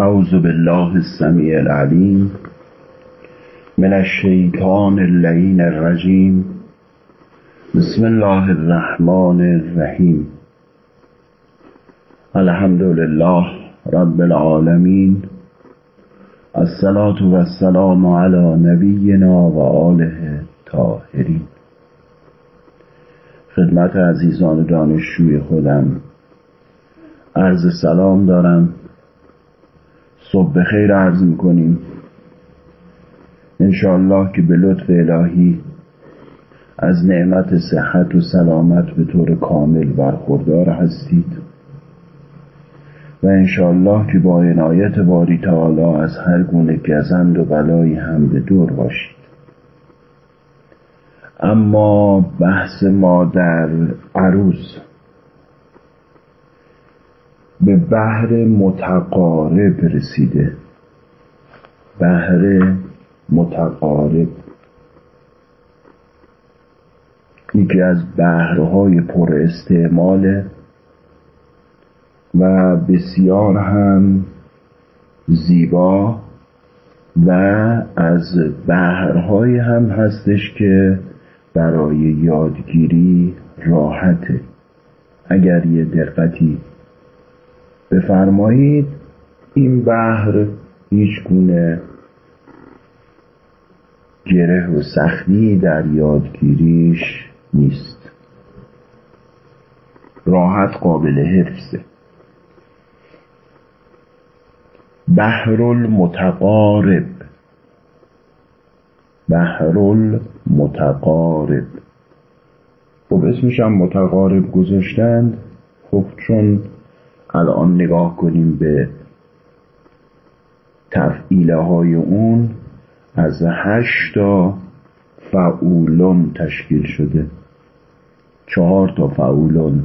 أعوذ بالله السميع العليم من الشيطان اللعين الرجيم بسم الله الرحمن الرحيم الحمد لله رب العالمين الصلاة والسلام على نبينا و آله الطاهرین خدمت عزیزان دانشجوی خودم عرض سلام دارم صبح خیر عرض می‌کنیم. انشاءالله که به لطف الهی از نعمت صحت و سلامت به طور کامل برخوردار هستید. و انشاءالله که با عنایت باری تعالی از هر گونه گزند و بلایی هم به دور باشید. اما بحث ما در عروس به بحر متقارب رسیده. بحر متقارب. یکی از بحرهای پر استعماله و بسیار هم زیبا و از بحرهای هم هستش که برای یادگیری راحته. اگر یه دقتی بفرمایید این بحر هیچ گونه گره و سختی در یادگیریش نیست. راحت قابل حفظه. بحر المتقارب بحر المتقارب خب اسمش هم متقارب گذاشتند. خب چون الان نگاه کنیم به تفعیله های اون از هشتا فعولون تشکیل شده. چهار تا فعولون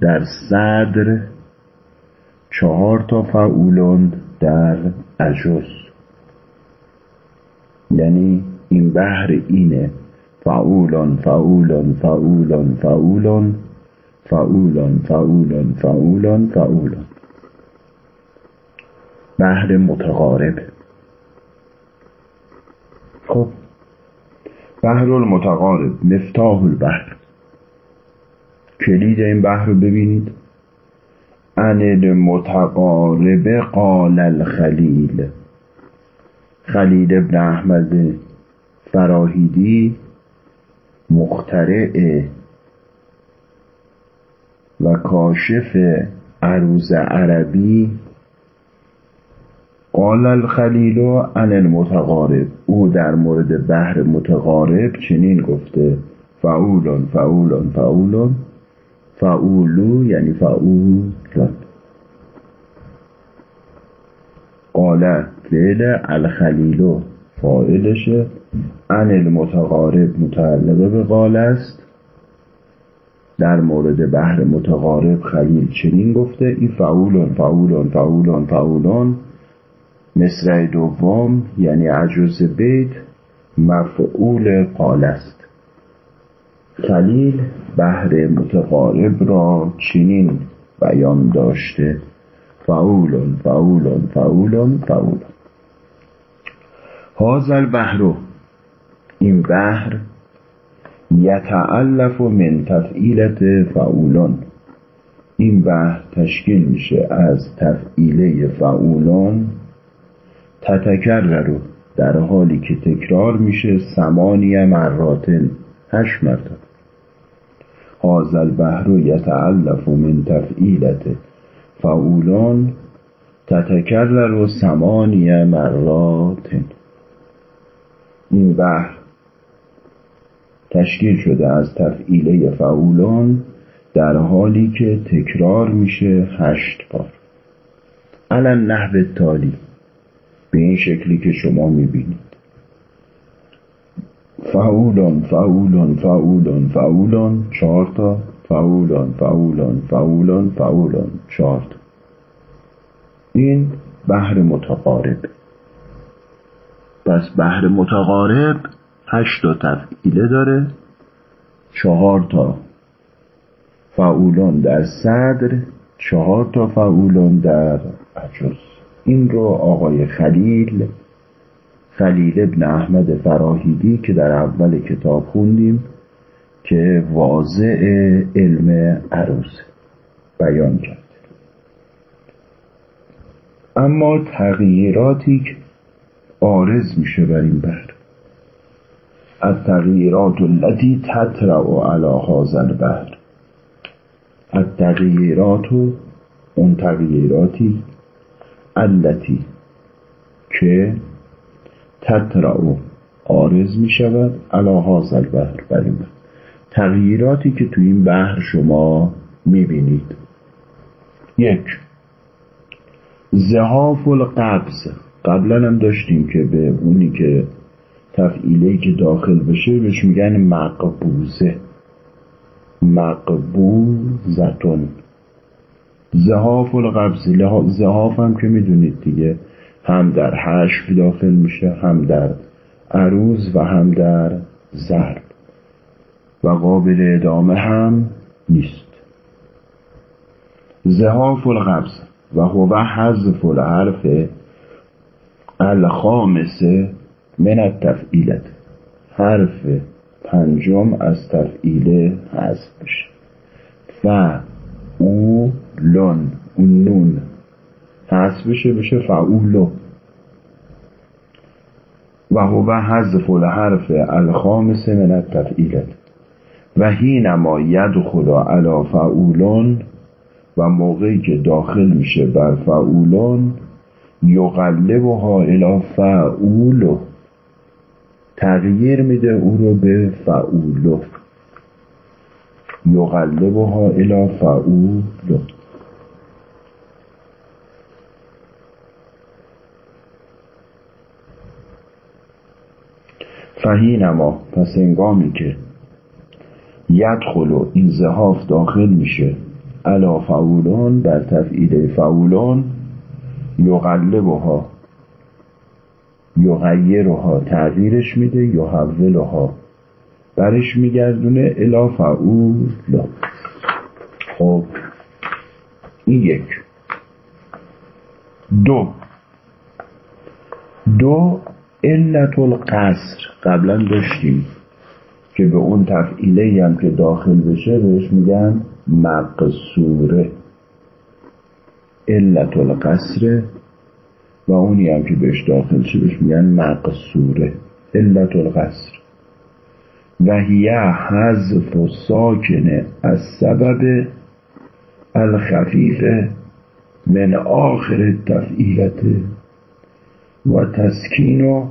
در صدر چهار تا فعولون در عجز یعنی این بحر اینه. فعولون فعولون فعولون فعولون فعولان فعولان فعولان فعولان. بحر متقارب. خب. بحر المتقارب مفتاح البحر کلید این بحر رو ببینید. ان المتقارب قال الخلیل. خلیل ابن احمد فراهیدی مخترع و کاشف عروض عربی قال الخلیل عن المتقارب او در مورد بحر متقارب چنین گفته فعولون فعولون فعولون فعولو یعنی فعولون قال فعل الخلیلو فاعلشه. عن المتقارب متعلقه به قال است. در مورد بحر متقارب خلیل چنین گفته این فعولون فعولون فعولون فعولون مصرع دوم یعنی عجوز بیت مفعول قال است. خلیل بحر متقارب را چنین بیان داشته فعولون فعولون فعولون فعولون هازل بحر این بحر یتعلف من تفعیلت فعولان. این بحث تشکیل میشه از تفعیله فعولان. تتکرر در حالی که تکرار میشه سمانی مراتن هشت مرتبه. هذا البحر یتعلف من تفعیلت فعولان. تتکرر سمانی مراتن این بحر تشکیل شده از تفعیله فعولان در حالی که تکرار میشه هشت بار. الان نحو تالی به این شکلی که شما می‌بینید. فعولان فعولان فعولان فعولان چهار تا. فعولان فعولان فعولان فعولان چهار تا. این بحر متقارب. پس بحر متقارب هشت تا تفعیله داره. چهار تا فعولان در صدر چهار تا فعولون در عجز این رو آقای خلیل خلیل ابن احمد فراهیدی که در اول کتاب خوندیم که واضع علم عروض بیان کرد. اما تغییراتی که آرز میشه بر این بر التغییرات التي تطرع على هذا البحر. التغییرات اون تغییراتی التي که تطرع آرز می شود علی هذا البحر. بر این بحر تغییراتی که تو این بحر شما می بینید. یک زهاف القبض. قبلا هم داشتیم که به اونی که تفعیله که داخل بشه بهش میگن مقبوزه. مقبوزتون. زهاف القبض. زهاف هم که می‌دونید دیگه. هم در حشف داخل میشه هم در عروض و هم در ضرب و قابل ادامه هم نیست. زهاف القبض. و هو حذف الحرف الخامسه. من التفعیلت حرف پنجم از تفعیله حذف. بشه و او لون اون نون. حذف بشه بشه فعولو و هو حذف الحرف الخامس من التفعیلت. و هینما یدخل علی فعولون و موقعی که داخل میشه بر فعولون یقلبها الی فعولو تغییر میده او رو به فعولو یقلبها الی فعولو فهینما پس انگامی که یدخلو این زهاف داخل میشه علا فعولان بر تفعیل فعولان یقلبها یغیرها تغییرش میده یحولها برش میگردونه الا فعول. خب این یک. دو. دو علت القصر قبلا داشتیم که به اون تفعیله هم که داخل بشه بهش میگن مقصوره. علت القصر و اونی هم که بهش داخل شه بهش میگن مقصوره. علت القصر. و هیه حذف و ساکنه از سبب الخفیفه من آخر تفعیلت و تسکین و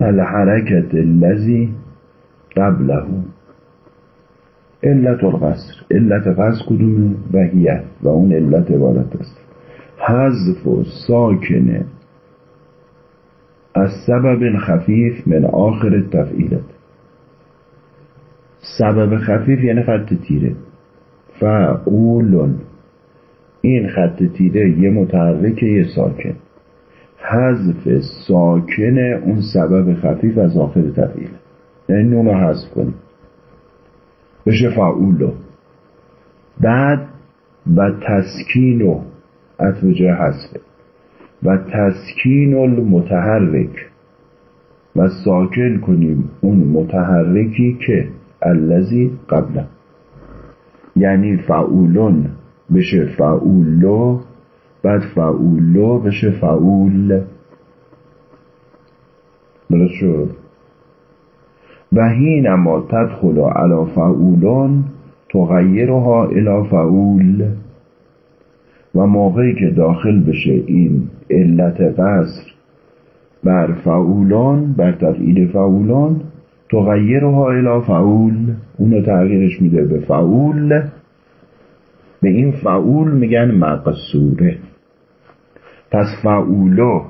الحرکت اللذی قبله علت القصر. علت قصر کدومه؟ و هیه و اون علت عبارت است. حذف و ساکنه از سبب خفیف من آخر تفعیلت. سبب خفیف یعنی خط تیره. فعولن این خط تیره یه متحرک یه ساکن. حذف ساکن اون سبب خفیف از آخر تفعیل. یعنی نون رو حذف کنیم بشه فعولو. بعد و تسکین و اتوجه حذفه و تسکین المتحرک. و ساکن کنیم اون متحرکی که الذی قبله. یعنی فعولون بشه فعولو بعد فعولو بشه فعول. درست شد؟ و هین اما تدخل علا فعولون تغیرها الى فعول. و موقعی که داخل بشه این علت قصر بر فعولان بر تفعیل فعولان تغیرها الى فعول اونو تغییرش میده به فعول. به این فعول میگن مقصوره. پس فعولو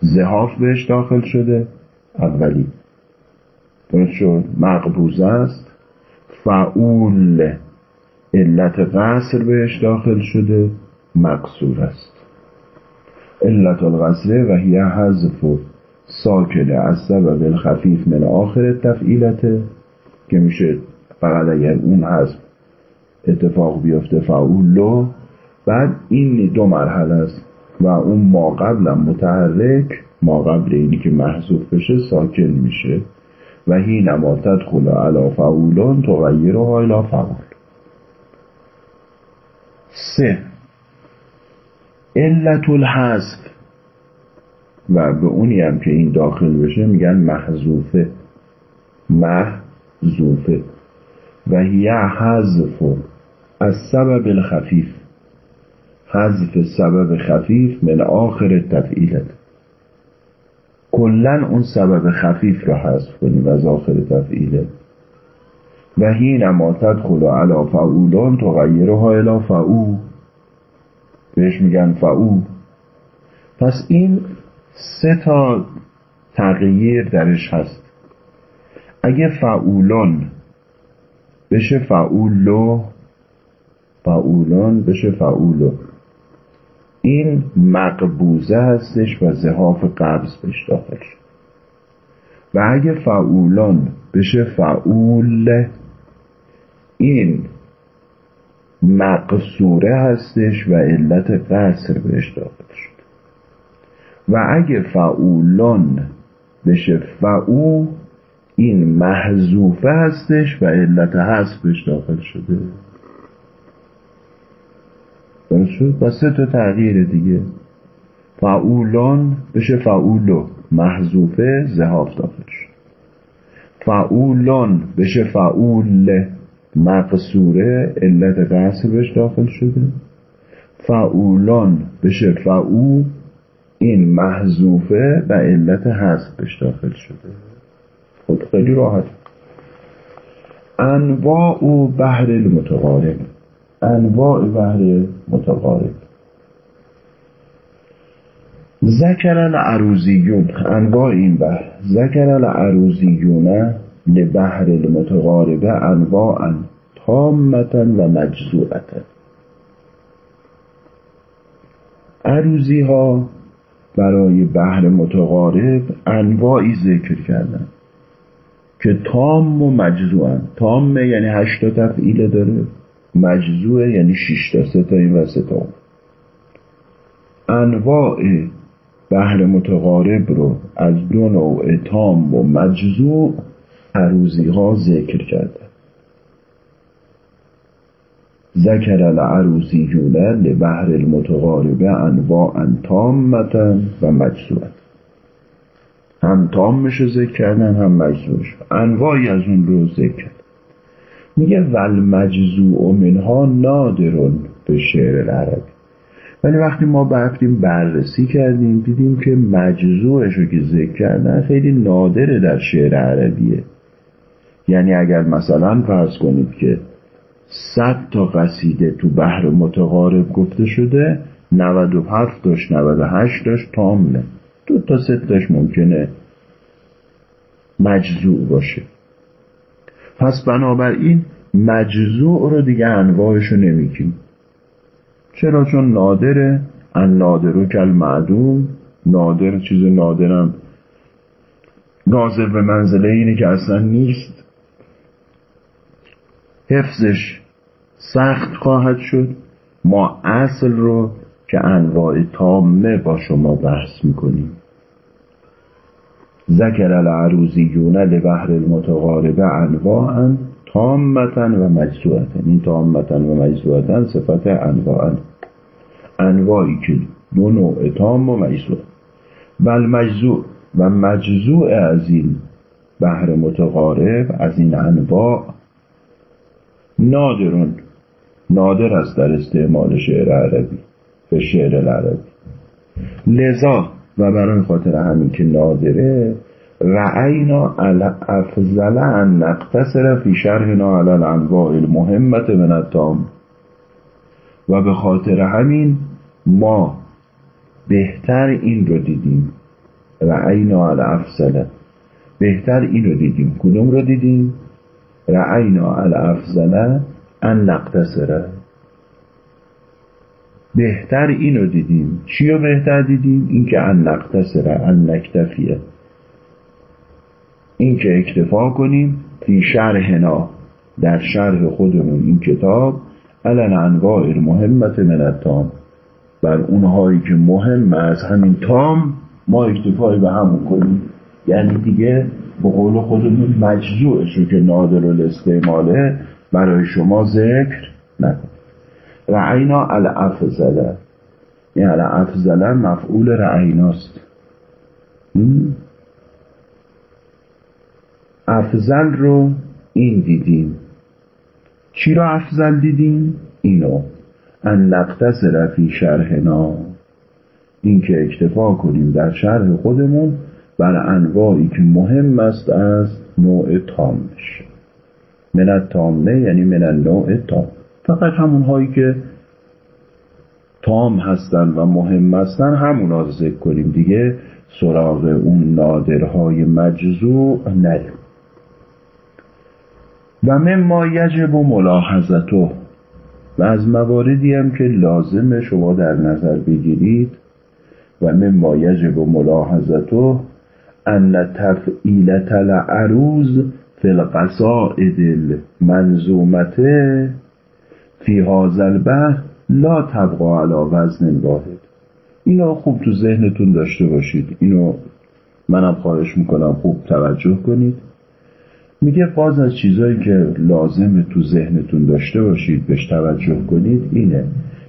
زهاف بهش داخل شده اولی. درست شد؟ مقبوزه است. فعول علت قصر بهش داخل شده. مقصور است. علت القصره و هی حذف ساکنه از سبب الخفیف من آخر تفعیلته که میشه فقط اگر اون حذف اتفاق بیفته فعولو بعد این دو مرحله است و اون ما قبلا متحرک ما قبل اینی که محذوف بشه ساکن میشه. و هی نما تدخل علا فعولان تغییرها الی فعول سه. علت الحذف. و به اونی هم که این داخل بشه میگن محذوفه. محذوفه. و هی حذف از سبب الخفیف. حذف سبب خفیف من آخر تفعیلت. کلا اون سبب خفیف را حذف کنیم از آخر تفعیله. و هین ما تدخل علا فعولان تغیرها الا فعول. بهش میگن فعول. پس این سه تا تغییر درش هست. اگه فعولان بشه فعولو فعولان بشه فعولو. این مقبوزه هستش و زهاف قبض بهش داخل و اگه فعولان بشه فعول این مقصوره هستش و علت قصر بهش داخل شد. و اگه فعولان بشه فعول این محذوفه هستش و علت حذفش داخل شده. درست شد؟ و سه تا تغییر دیگه. فعولان بشه فعولو محذوفه زهاف داخل شد. فعولان بشه فعول مقصوره علت قصر بهش داخل شده. فعولان بشه فعول این محذوفه و علت حذف بهش داخل شده. خود خیلی راحت. انواع بحر المتقارب انواع بحر متقارب ذکر العروزیون انواع این بحر. ذکر العروزیون لبحر المتقاربه انواعا تامتا و مجزوعتا. عروزی ها برای بحر متقارب انواعی ذکر کردن که تام و مجزوعن. تام یعنی هشتا تفعیل داره مجزوعه یعنی شیشتا این و سه تا. انواع بحر متقارب رو از دو نوع تام و مجزوع عروضی ها ذکر کرده. ذکر العروضیون لبحر المتقاربه انواعا تامتا و مجزوعا. هم تامش ذکر کردن هم مجزوعش انواعی از اون رو ذکر میگه ول مجزوع منها نادرون به شعر العربی. ولی وقتی ما برفتیم بررسی کردیم دیدیم که مجزوعش رو که ذکر کردن خیلی نادره در شعر عربیه. یعنی اگر مثلا فرض کنید که صد تا قصیده تو بحر متقارب گفته شده 97 داشت 98 داشت تامه دو تا سه تاش ممکنه مجزوع باشه. پس بنابراین مجزوع رو دیگه انواعش رو نمیگیم. چرا؟ چون نادره. ان نادرو کل معدوم نادر چیز نادرم. ناظر به منزله اینه که اصلا نیست. حفظش سخت خواهد شد. ما اصل رو که انواع تامه با شما بحث می‌کنیم. ذکر العروزیون لبحر المتقاربه انواعا تامتا و مجزوعتا. این تامتا و مجزوعتا صفت انواعا. انواعی که دو نوع تام و مجزوع. بل مجزوع و مجزوع از این بحر متقارب از این انواع نادرون نادر است در استعمال شعر عربی به شعر العربی. لذا و برای خاطر همین که نادره رعینا افضل ان نقتصر فی شرحنا علی الانواع المهمت من التام و به خاطر همین ما بهتر این رو دیدیم. رعینا علی افضل بهتر این رو دیدیم. کدوم رو دیدیم؟ رعینا افضل ان نقتصره بهتر اینو دیدیم. چی رو بهتر دیدیم؟ اینکه ان نقتصره ان نکتفیه. اینکه اکتفا کنیم فی شرحنا در شرح خودمون این کتاب علن انواع المهمت من التام. بر اونهایی که مهم از همین تام ما اکتفایی به همون کنیم. یعنی دیگه به قول خودمون مجزوعش رو که نادر الاستعماله برای شما ذکر نکن رعینا الافزله این الافزله مفعول رعیناست. افزل رو این دیدیم. چی رو افزل دیدیم؟ اینو. ان نقتصر فی شرحنا. این که اکتفا کنیم در شرح خودمون بر انواعی که مهم است از نوع تامش. من تامه یعنی من نوع تام. فقط همون هایی که تام هستن و مهم هستن همون ذکر کنیم دیگه. سراغ اون نادرهای مجزوع نریم. و مما یجب و ملاحظتو و از مواردی هم که لازم شما در نظر بگیرید. و مما یجب و ملاحظتو ان تفعیلت العروض فی القصائد المنظومته فی هذا البحر لا تبقى علی وزن واحد. اینو خوب تو ذهنتون داشته باشید. اینو منم خواهش می‌کنم خوب توجه کنید. میگه باز از چیزایی که لازم تو ذهنتون داشته باشید بهش توجه کنید اینه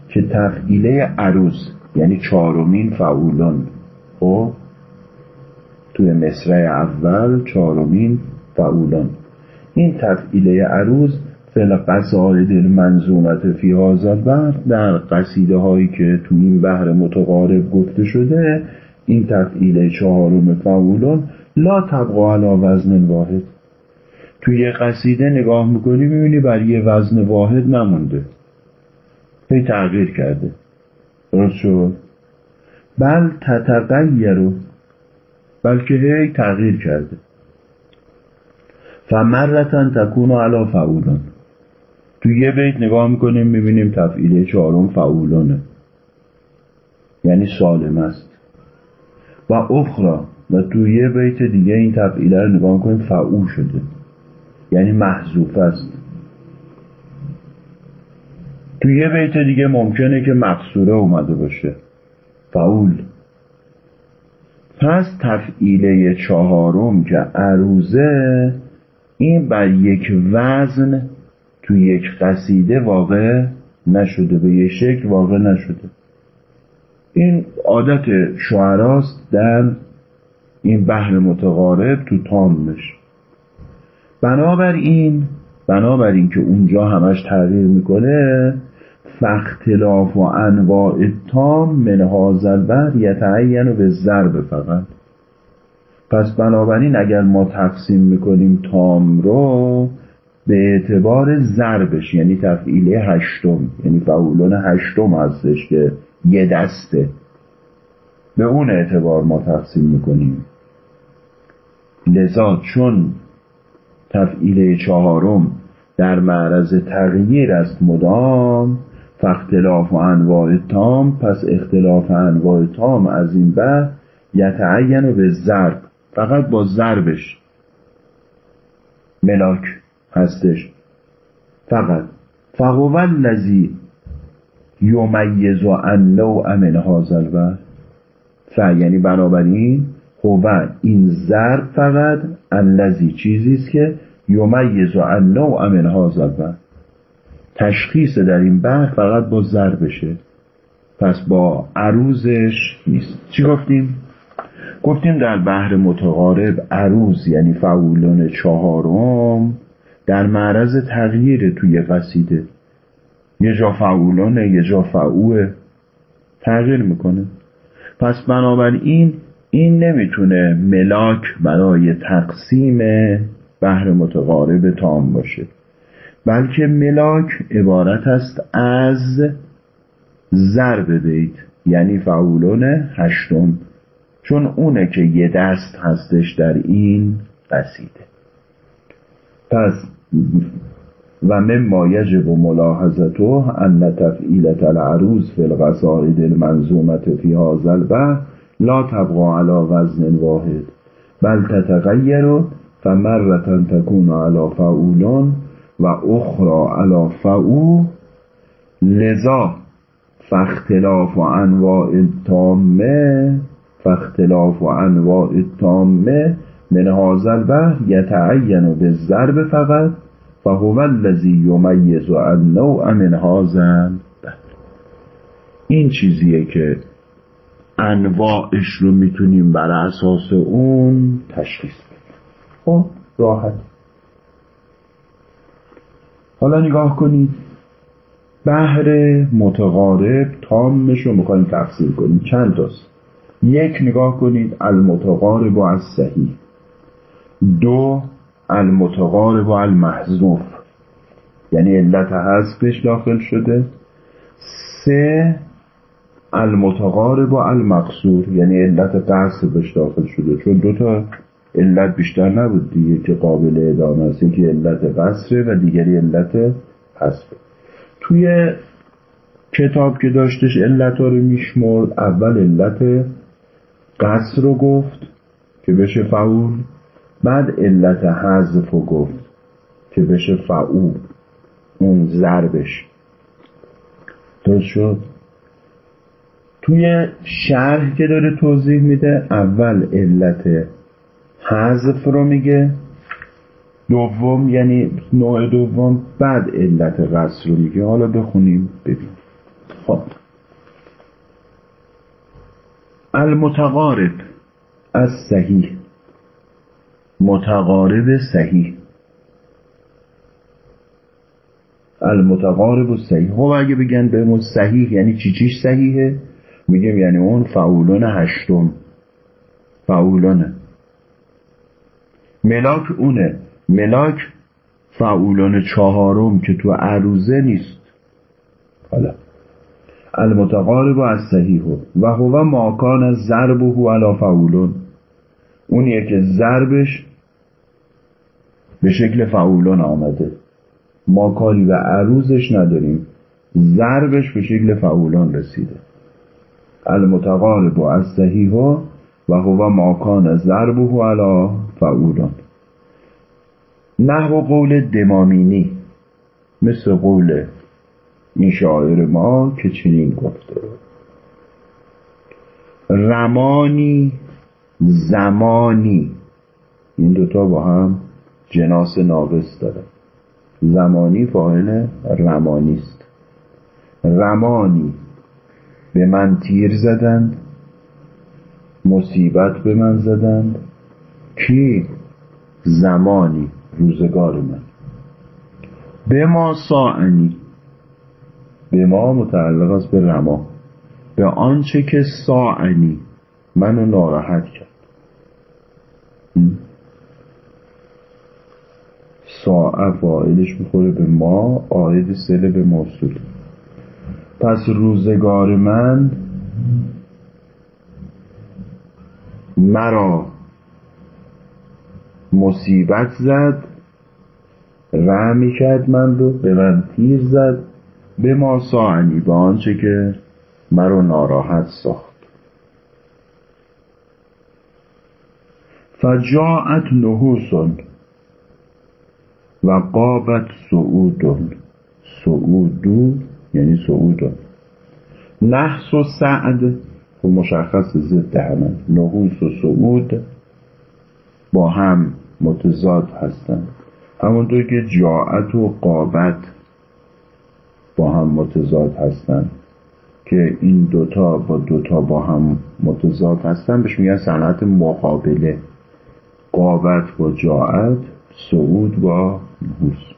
که تفعیله عروض یعنی چهارمین فعولان. خب؟ توی مصرع اول چهارمین فعولان این تفعیله عروض فل قصاید المنظومت فی هذا در قصیده هایی که تو این بحر متقارب گفته شده این تفعیله چهارم فعولان لا تبقى علی وزن واحد. توی یه قصیده نگاه می‌کنی می‌بینی بر یه وزن واحد نمونده. هی تغییر کرده. درست شد؟ بل تتغیرو بلکه هی تغییر کرده. فمرتن تکون علا فعولان تو یه بیت نگاه می‌کنیم می‌بینیم تفعیله چهارم فعولانه یعنی سالم است. و اخرا و تو یه بیت دیگه این تفعیله رو نگاه می‌کنیم فعول شده. یعنی محذوف است. تو یه بیت دیگه ممکنه که مقصوره اومده باشه. فعول. پس تفعیله چهارم که عروزه این بر یک وزن تو یک قصیده واقع نشده به یک شکل واقع نشده. این عادت شعراست در این بحر متقارب تو تامش. بنابراین بنابراین که اونجا همش تغییر می‌کنه فاختلاف و انواع تام من هازل بر یتعین به ضرب فقط. پس بنابراین اگر ما تقسیم می‌کنیم تام رو به اعتبار ضربش یعنی تفعیله هشتم یعنی فعولون هشتم هستش که یه دسته. به اون اعتبار ما تقسیم می‌کنیم. لذا چون تفعیله چهارم در معرض تغییر است مدام فاختلاف و انواع تام پس اختلاف انواع تام از این بعد یتعین به ضرب. فقط با ضربش ملاک هستش. فقط. فهو الذی یمیز ان نوع من هذا ف یعنی بنابراین هو این ضرب فقط الذی چیزی است که یمیز ان نوع من هذا تشخیص در این بحر فقط با ضربشه پس با عروزش نیست. چی گفتیم؟ گفتیم در بحر متقارب عروض یعنی فعولان چهارم در معرض تغییر توی قصیده یه جا فعولانه یه جا فعوه تغییر می‌کنه. پس بنابراین این نمی‌تونه ملاک برای تقسیم بحر متقارب تام باشه. بلکه ملاک عبارت است از ضرب بیت یعنی فعولون هشتم. چون اونه که یه دست هستش در این قصیده. پس و مما یجب ملاحظته ان تفعیلت العروض فی القصائد المنظومت فی البحر لا تبقى على وزن واحد. بل تتغیر فمرة تكون على فعولان و اخرى على فعو لذا فاختلاف و انواع تامه فاختلاف و انواع تامه من هذا البحر یتعین به ضرب فقط فهو الذی یمیز النوع من هذا این چیزیه که انواعش رو می‌تونیم بر اساس اون تشخیص بدیم. خب راحت. حالا نگاه کنید. بحر متقارب تامش رو می‌خوایم تفسیر کنیم. چند تاست؟ یک نگاه کنید المتقارب و از صحیح دو المتقارب و المحذوف. یعنی علت حذفش داخل شده. سه المتقارب و المقصور. یعنی علت قصرش داخل شده. چون دو تا علت بیشتر نبود دیگه که قابل ادامه است. یکی علت قصره و دیگری علت حذفه توی کتاب که داشتش علت رو میشمرد اول علت قصر رو گفت که بشه فعول بعد علت حذف رو گفت که بشه فعول اون ضربش. درست شد؟ توی شرح که داره توضیح میده اول علت حذف رو میگه. دوم یعنی نوع دوم بعد علت قصر رو میگه. حالا بخونیم ببینیم. خب. المتقارب از صحیح. متقارب صحیح. المتقارب و صحیح. خب اگه بگن به صحیح یعنی چی چیش صحیحه؟ میگیم یعنی اون فعولون هشتم. فعولانه ملاک اونه. ملاک فعولان چهارم که تو عروزه نیست. حالا. المتقارب از صحیح و هو ماکان از ضرب و علا فعولون اونیه که ضربش به شکل فعولان آمده. ما کاری و عروزش نداریم. ضربش به شکل فعولان رسیده. المتقارب از صحیح و هو ماکان ضربه علا فعولان نحو قول دمامینی مثل قول این شاعر ما که چنین گفته. رمانی زمانی. این دوتا با هم جناس ناقص داره. زمانی فاعل رمانی است. رمانی به من تیر زدند مصیبت به من زدند. کی زمانی روزگار من به ما ساعنی. به ما متعلق است به رما. به آنچه که ساعنی. منو ناراحت کرد. ساعه فاعلش می‌خوره به ما آید سله به موصول. پس روزگار من مرا مصیبت زد رحمی کرد من رو به من تیر زد. به ما ساعنی به آنچه که مرا ناراحت ساخت. فجاعت نحوسون و قابت سعودون سعودو یعنی سعودون نحس و سعد خب مشخص ضد همه. نحوس و سعود با هم متضاد هستند همونطور که جاعت و قابت با هم متضاد هستند که این دوتا با دوتا با هم متضاد هستن. بهش میگن صنعت مقابله. قابت با جاعت سعود با نحوس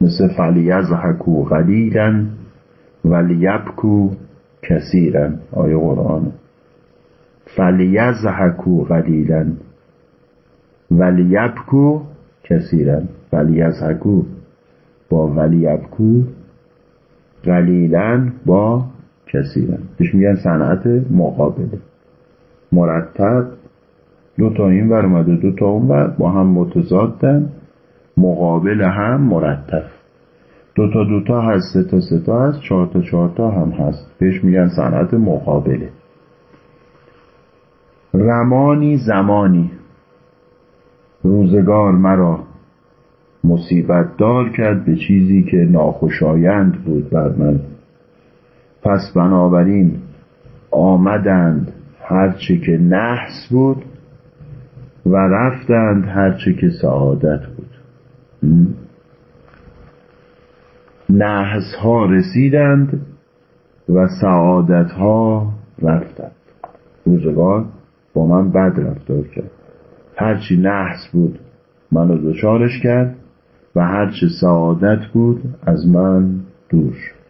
مثل فلیزحکو قلیلا ولیبکو کثیرا آیه قرآن. فلیزحکو قلیلا ولیبکو کثیرا فلیزحکو با ولیبکو قلیلا با کثیرا بهش میگن صنعت مقابله. مرتب. دو تا این ور اومده دو تا اون ور. با هم متضادن مقابل هم مرتب. دو تا دو تا هست سه تا سه تا هست. چهار تا چهار تا هم هست. بهش میگن صنعت مقابله. رمانی زمانی. روزگار مرا مصیبت دار کرد به چیزی که ناخوشایند بود بر من. پس بنابراین آمدند هرچه که نحس بود و رفتند هرچه که سعادت بود. نحس ها رسیدند و سعادت ها رفتند. روزگار با من بد رفتار کرد. هرچی نحس بود منو دچارش کرد و هرچه سعادت بود از من دور شد.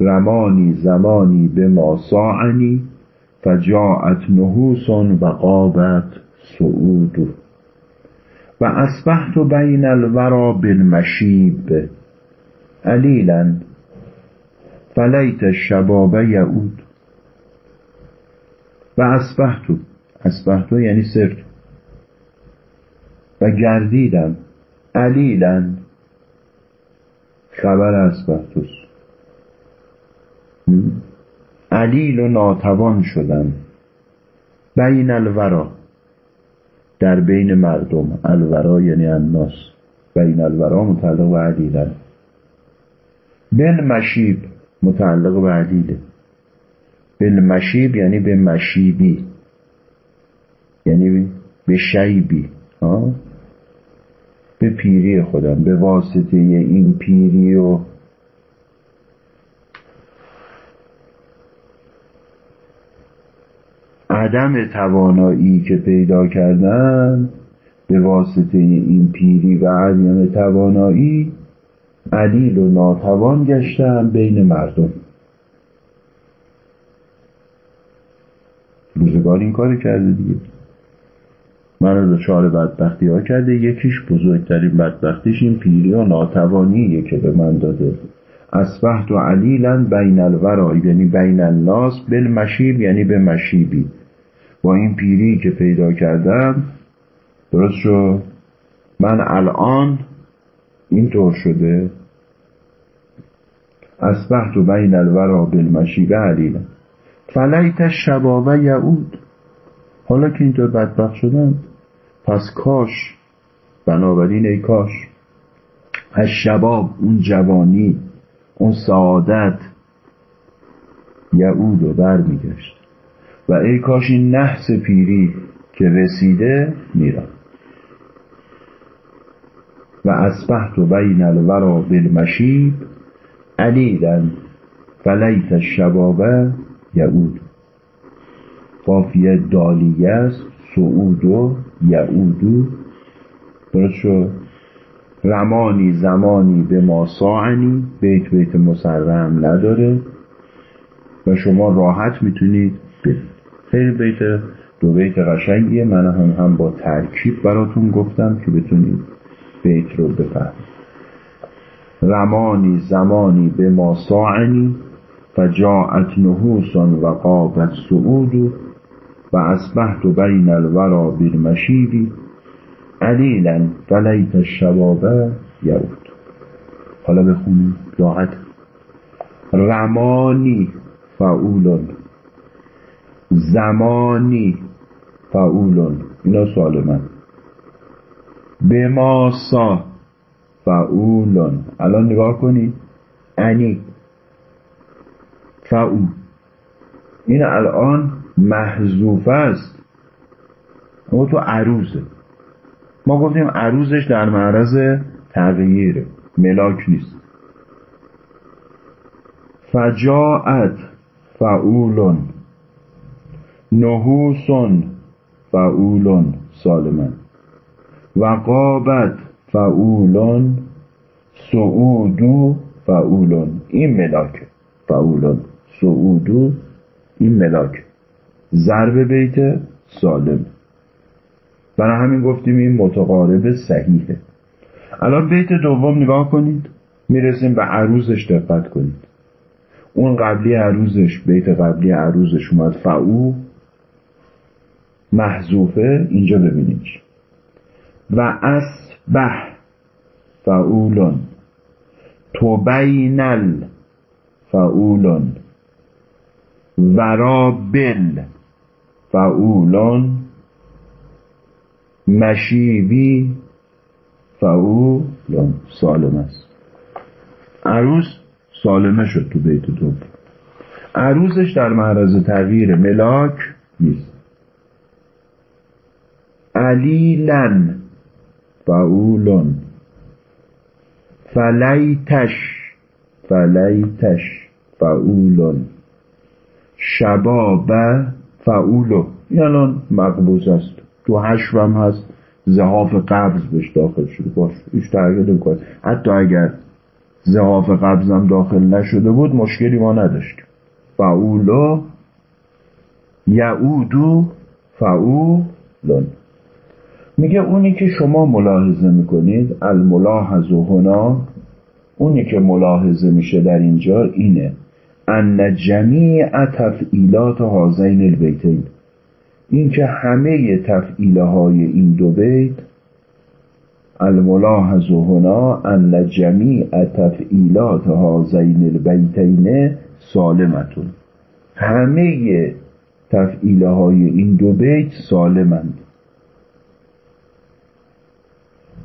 رمانی زمانی به ما ساعنی فجاعت نحوس و قابت سعود و اصبحت بین الورا بالمشیب. علیلا فلیت الشباب یعود. و اصبحت اصبحت یعنی سرت و گردیدم علیلا خبر اصبحتوس علیل و ناتوان شدم. بین الورا در بین مردم. الورا یعنی الناس. بین الورا متعلق به علیلن بالمشیب متعلق به علیله بالمشیب یعنی به مشیبی. یعنی به شیبی. ها؟ به پیری خودم به واسطه این پیری و عدم توانایی که پیدا کردن به واسطه این پیری و عدم توانایی علیل و ناتوان گشتم بین مردم. روزگار این کار کرده دیگه. من دچار بدبختی ها کرده یکیش بزرگترین بدبختیش این پیری و ناتوانیه که به من داده. اسبحت و علیلا بین الورا یعنی بین الناس بالمشیب یعنی به مشیبی. با این پیری که پیدا کردم درست شد؟ من الان اینطور شده. اسبحت و بین الورا بالمشیبه علیلا. فلیت شبابه یعود حالا که اینطور بدبخت شدم پس کاش. بنابراین ای کاش. از شباب اون جوانی اون سعادت یعود و برمیگشت. و ای کاش این نحس پیری که رسیده میرم. و اسبحت و بین الورا بالمشیب علیلا فلیت الشبابه یعود. قافیه دالیه است سعود و یعودو درست رمانی زمانی به ما ساعنی بیت بیت مسرم نداره. و شما راحت می‌تونید برید. خیلی بیت دو بیت قشنگیه. من هم هم با ترکیب براتون گفتم که بتونید بیت رو بفهمید. رمانی زمانی به ما ساعنی فجاعت نحوسا و قابت سعود و اصبحت بین الورا بالمشیبی علیلا فلیت الشباب یعود. حالا بخونیم. راحت. رمانی فعولن زمانی فعولن اینا سوال من. به ما سا فعولن الان نگاه کنید انی. فعول این الان محذوف است. اما تو عروزه ما گفتیم عروزش در معرض تغییره. ملاک نیست. فجاعت فعولن. نحوسن فعولن سالمن. و قابت فعولن. سعودو فعولن. این ملاک فعولن. سعودو این ملاک. ضرب بیت سالم. برای همین گفتیم این متقارب صحیحه. الان بیت دوم نگاه کنید می‌رسیم به عروزش دقت کنید. اون قبلی عروزش بیت قبلی عروزش اومد فعو. محذوفه اینجا ببینید. و اسبح فعولن توبینل فعولن ورابل فعولان مشیبی فعولن سالم است. عروس سالمه شد تو بیت دوم عروسش در معرض تغییر ملاک نیست. علیلن فعولن فلیتش فلیتش فعولن شباب فعولو این الان مقبوض است. تو حشوم هست. زهاف قبض بهش داخل شده. باش هیچ تغییر نمی‌کنه. حتی اگر زهاف قبضم داخل نشده بود مشکلی ما نداشتیم فعولو یعودو فعولون میگه اونی که شما ملاحظه می‌کنید الملاحظ و هنا اونی که ملاحظه میشه در اینجا اینه. ان جمیع تفعیلات هازین البیتین اینکه همه تفعیله های این دو بیت الملاحظ هنا ان جمیع تفعیلات هازین البیتین سالمتون. همه تفعیله های این دو بیت سالمند.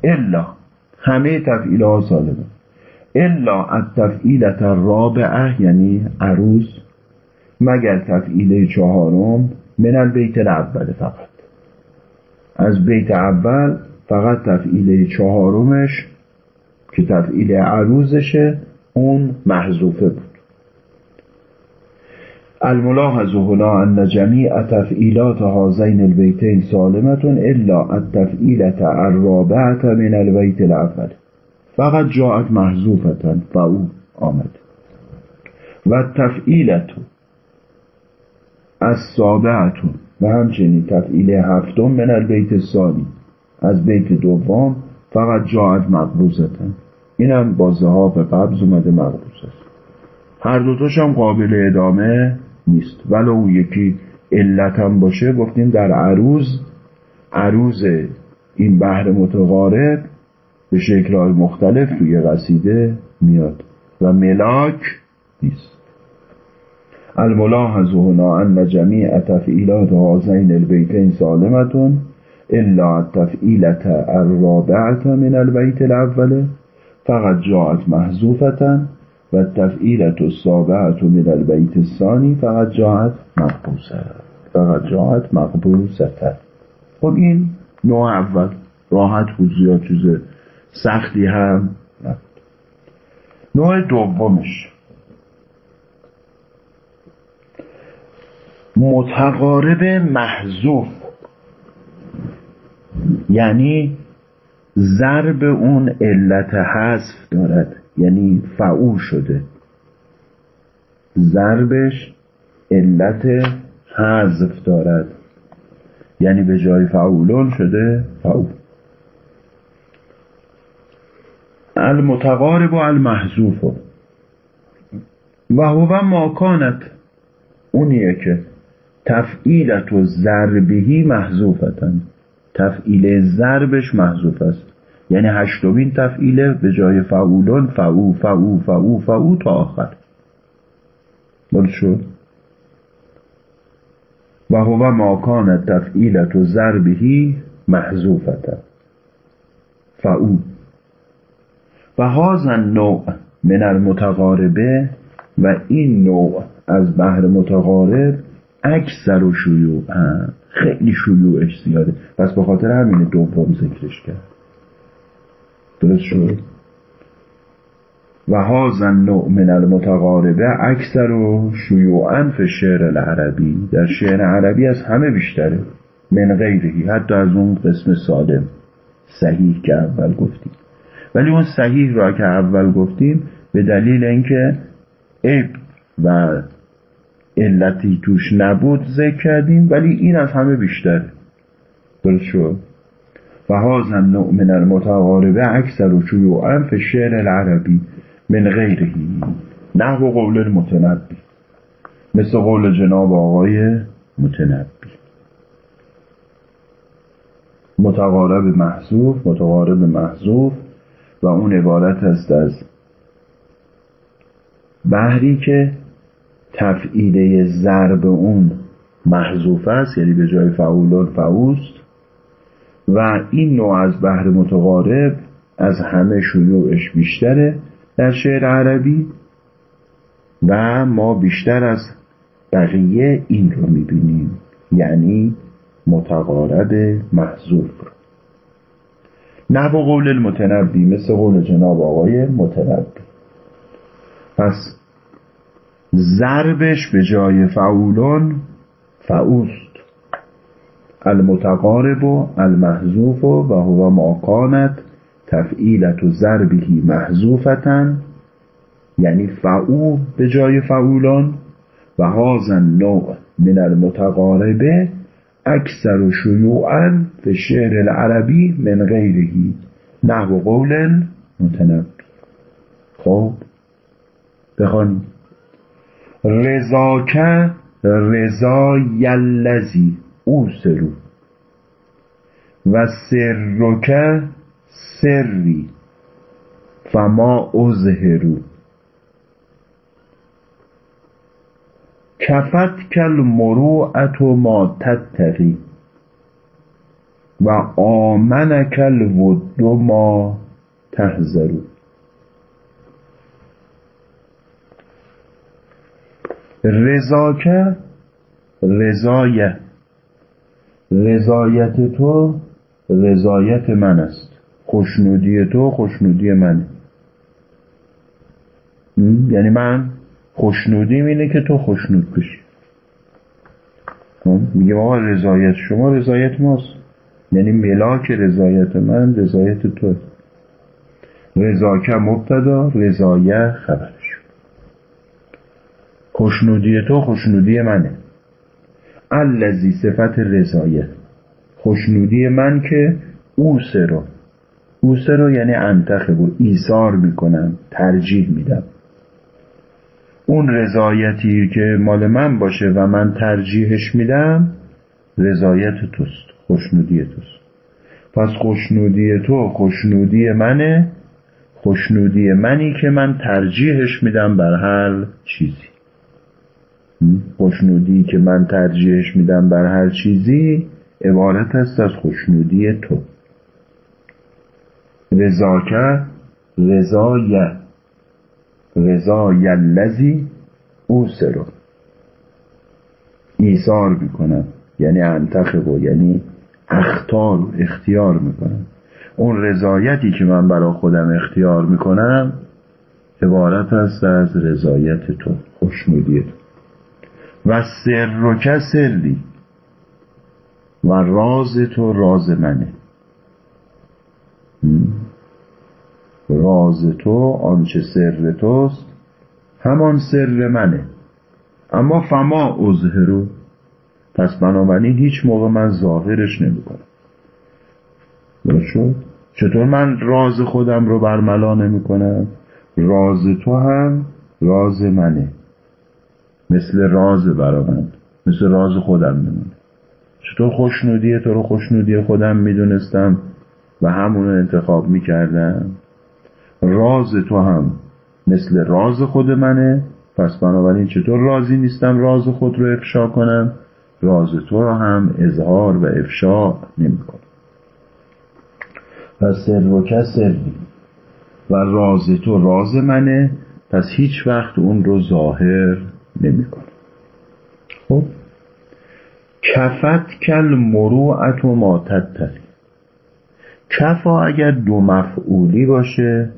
الا همه تفعیله ها سالمند. الا التفعیلت الرابعه یعنی عروس مگر تفعیله چهارم من البیت الاول فقط. از بیت اول فقط تفعیله چهارمش که تفعیل عروزشه اون محذوفه بود. الملاحظ هنا ان جمیع تفعیلات هازین البیتین سالمتون الا التفعیلت الرابعه من البیت الاول فقط جاعت محذوفتن و او آمد. و تفعیلتو از سابعتون و همچنین تفعیل هفتم من البیت ثانی از بیت دوم فقط جاعت مقبوزتن اینم با زهاب قبض اومده مقبوز است. هر دوتاش هم قابل ادامه نیست. ولو یکی علت هم باشه گفتیم در عروض عروض این بحر متقارب به شکلهای مختلف توی قصیده میاد و ملاک نیست. الملاحظ هنا ان جمیع تفعیلات هازین البیتین سالمتون الا التفعیلت الرابعه من البیت الاول فقط جاعت محذوفتا و تفعیلت السابعه من البیت الثانی فقط جاعت مقبوسه. فقط جاعت مقبوسه. خب این نوع اول راحت بود زیاد چیز سختی هم نوع دومش. متقارب محذوف یعنی ضرب اون علت حذف دارد. یعنی فعول شده. ضربش علت حذف دارد. یعنی به جای فعولون شده فعول. المتقارب و المحذوف. و هو ماکانت اونیه که تفعیلت و ضربهی محذوفتن. تفعیل ضربش محذوف است. یعنی هشتمین تفعیله به جای فعولون فعو فعو فعو فعو تا آخر. درست شد. و هو ماکان تفعیلت و ضربهی محذوفتن. فعو. و هازن نوع من المتقاربه و این نوع از بحر متقارب اکثر و شیوع خیلی شیوعش زیاده. پس به خاطر همین دوم ذکرش کرد. درست شد؟ و هازن نوع من المتقاربه اکثر و شیوعا فی شعر العربی. در شعر عربی از همه بیشتره. من غیرهی. حتی از اون قسم سالم. صحیح که اول گفتیم ولی اون صحیح را که اول گفتیم به دلیل اینکه عیب و علتی توش نبود ذکر کردیم ولی این از همه بیشتر. درست شد؟ و هازن نوع من المتقاربه اکثر و شیوعا فی شعر العربی من غیرهی. نحو قول المتنبی. مثل قول جناب آقای متنبی. متقارب محذوف متقارب محذوف و اون عبارت است از بحری که تفعیله ضرب اون محذوف است یعنی به جای فعولان فعوست. و این نوع از بحر متقارب از همه شیوعش بیشتره در شعر عربی و ما بیشتر از بقیه این رو می‌بینیم یعنی متقارب محذوف. رو نه با قول المتنبی مثل قول جناب آقای متنبی. پس ضربش به جای فعولون فعوست. المتقارب و المحذوف و هو ما کانت تفعیلت و ضربهی محذوفتن یعنی فعول به جای فعولان و هازن نوع من المتقاربه اکثر و شیوعا به شعر العربی من غیرهی نحو قول متنبی. خب بخوانیم. رضاک رضا یلزی او سرو و سرک سری فما ازهرو کفت کل مروعت ما تتقی و آمن کل ود ما تحذرو رضاکه رضایه رضایت تو رضایت من است خوشنودی تو خوشنودی منه. یعنی من؟ خوشنودیم اینه که تو خوشنود بشی. میگه آقا رضایت شما رضایت ماست. یعنی ملاک رضایت من رضایت تو. رضاکه مبتدا رضایه خبرش. خوشنودی تو خوشنودی منه. الذی صفت رضایت خوشنودی من که او سرو او سرو یعنی انتخه و ایثار می‌کنم ترجیح میدم. اون رضایتی که مال من باشه و من ترجیحش میدم رضایت توست خوشنودی توست. پس خوشنودی تو خوشنودی منه خوشنودی منی که من ترجیحش میدم بر هر چیزی. خوشنودی که من ترجیحش میدم بر هر چیزی عبارت است از خوشنودی تو. رضاکه رضایه رضا یلزی او سرو ایثار می‌کنم یعنی انتخبو یعنی اختار و اختیار می‌کنم اون رضایتی که من برای خودم اختیار می‌کنم عبارت است از رضایت تو خوشنودی تو. و سر که سری. و راز تو راز منه. راز تو آنچه سر توست همان سر منه. اما فما اظهرو؟ پس بنابراین هیچ موقع من ظاهرش نمی‌کنم. شد؟ چطور من راز خودم رو برملا نمی‌کنم؟ راز تو هم راز منه. مثل راز برا من مثل راز خودم میمونه. چطور خوشنودی تو رو خوشنودی خودم می‌دونستم و همونو انتخاب می‌کردم؟ راز تو هم مثل راز خود منه. پس بنابراین چطور راضی نیستم راز خود رو افشا کنم؟ راز تو را هم اظهار و افشا نمی کنم پس سر و سری و راز تو راز منه. پس هیچ وقت اون رو ظاهر نمی کنم خب؟ کفت کل مروعت و ما کفا اگر دو مفعولی باشه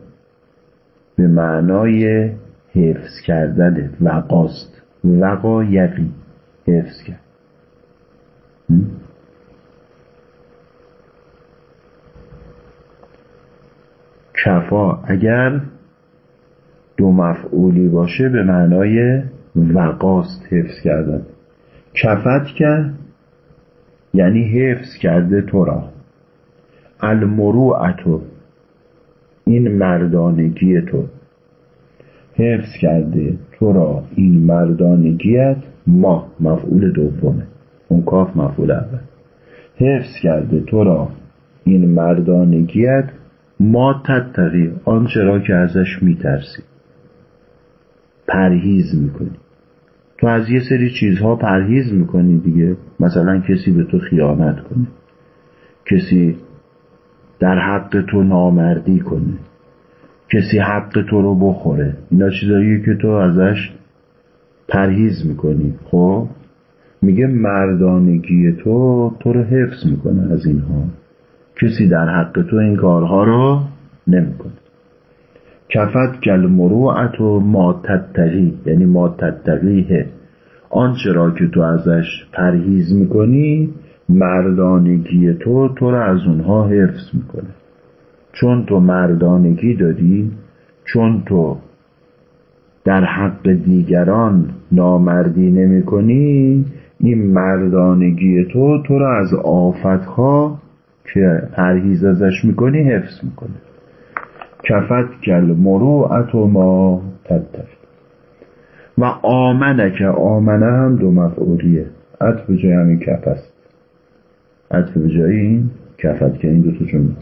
به معنای حفظ کردن وقاست. وقا یقی. حفظ کرد. کفا. اگر دو مفعولی باشه به معنای وقاست. حفظ کردن. کفت که یعنی حفظ کرده تو را. المروعتو این مردانگی تو. حفظ کرده تو را این مردانگیت ما مفعول دومه. اون کاف مفعول اول. حفظ کرده تو را این مردانگیت ما تتقی آنچه را که ازش میترسی. پرهیز می‌کنی. تو از یه سری چیزها پرهیز می‌کنی دیگه. مثلا کسی به تو خیانت کنه. کسی در حق تو نامردی کنه. کسی حق تو رو بخوره. اینا چیزایی که تو ازش پرهیز می‌کنی. خب؟ میگه مردانگی تو تو رو حفظ می‌کنه از اینها. کسی در حق تو این کارها رو نمی‌کنه. کفت گل مروعت و ما تتقی یعنی ما تتقیه آنچه را که تو ازش پرهیز می‌کنی مردانگی تو تو را از اونها حفظ می‌کنه. چون تو مردانگی داری چون تو در حق دیگران نامردی نمی کنی این مردانگی تو تو را از آفتها که پرهیز ازش می‌کنی حفظ می‌کنه. کفت کل مروعت و ما تتف و آمنه که آمنه هم دو مفعولیه. عطف به جای همین کف است. عطف به جای این کفت که این دو تا جمله.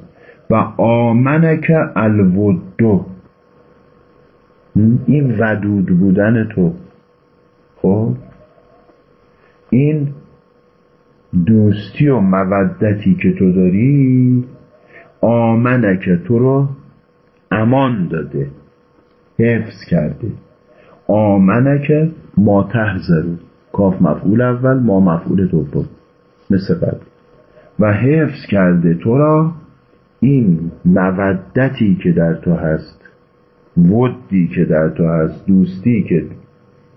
و آمنه که الودو این ودود بودن تو. خب؟ این دوستی و مودتی که تو داری آمنه که تو رو امان داده حفظ کرده. آمنه که ما تحذرو کاف مفعول اول ما مفعول دوم. مثل قبل و حفظ کرده تو را این مودتی که در تو هست ودی که در تو هست دوستی که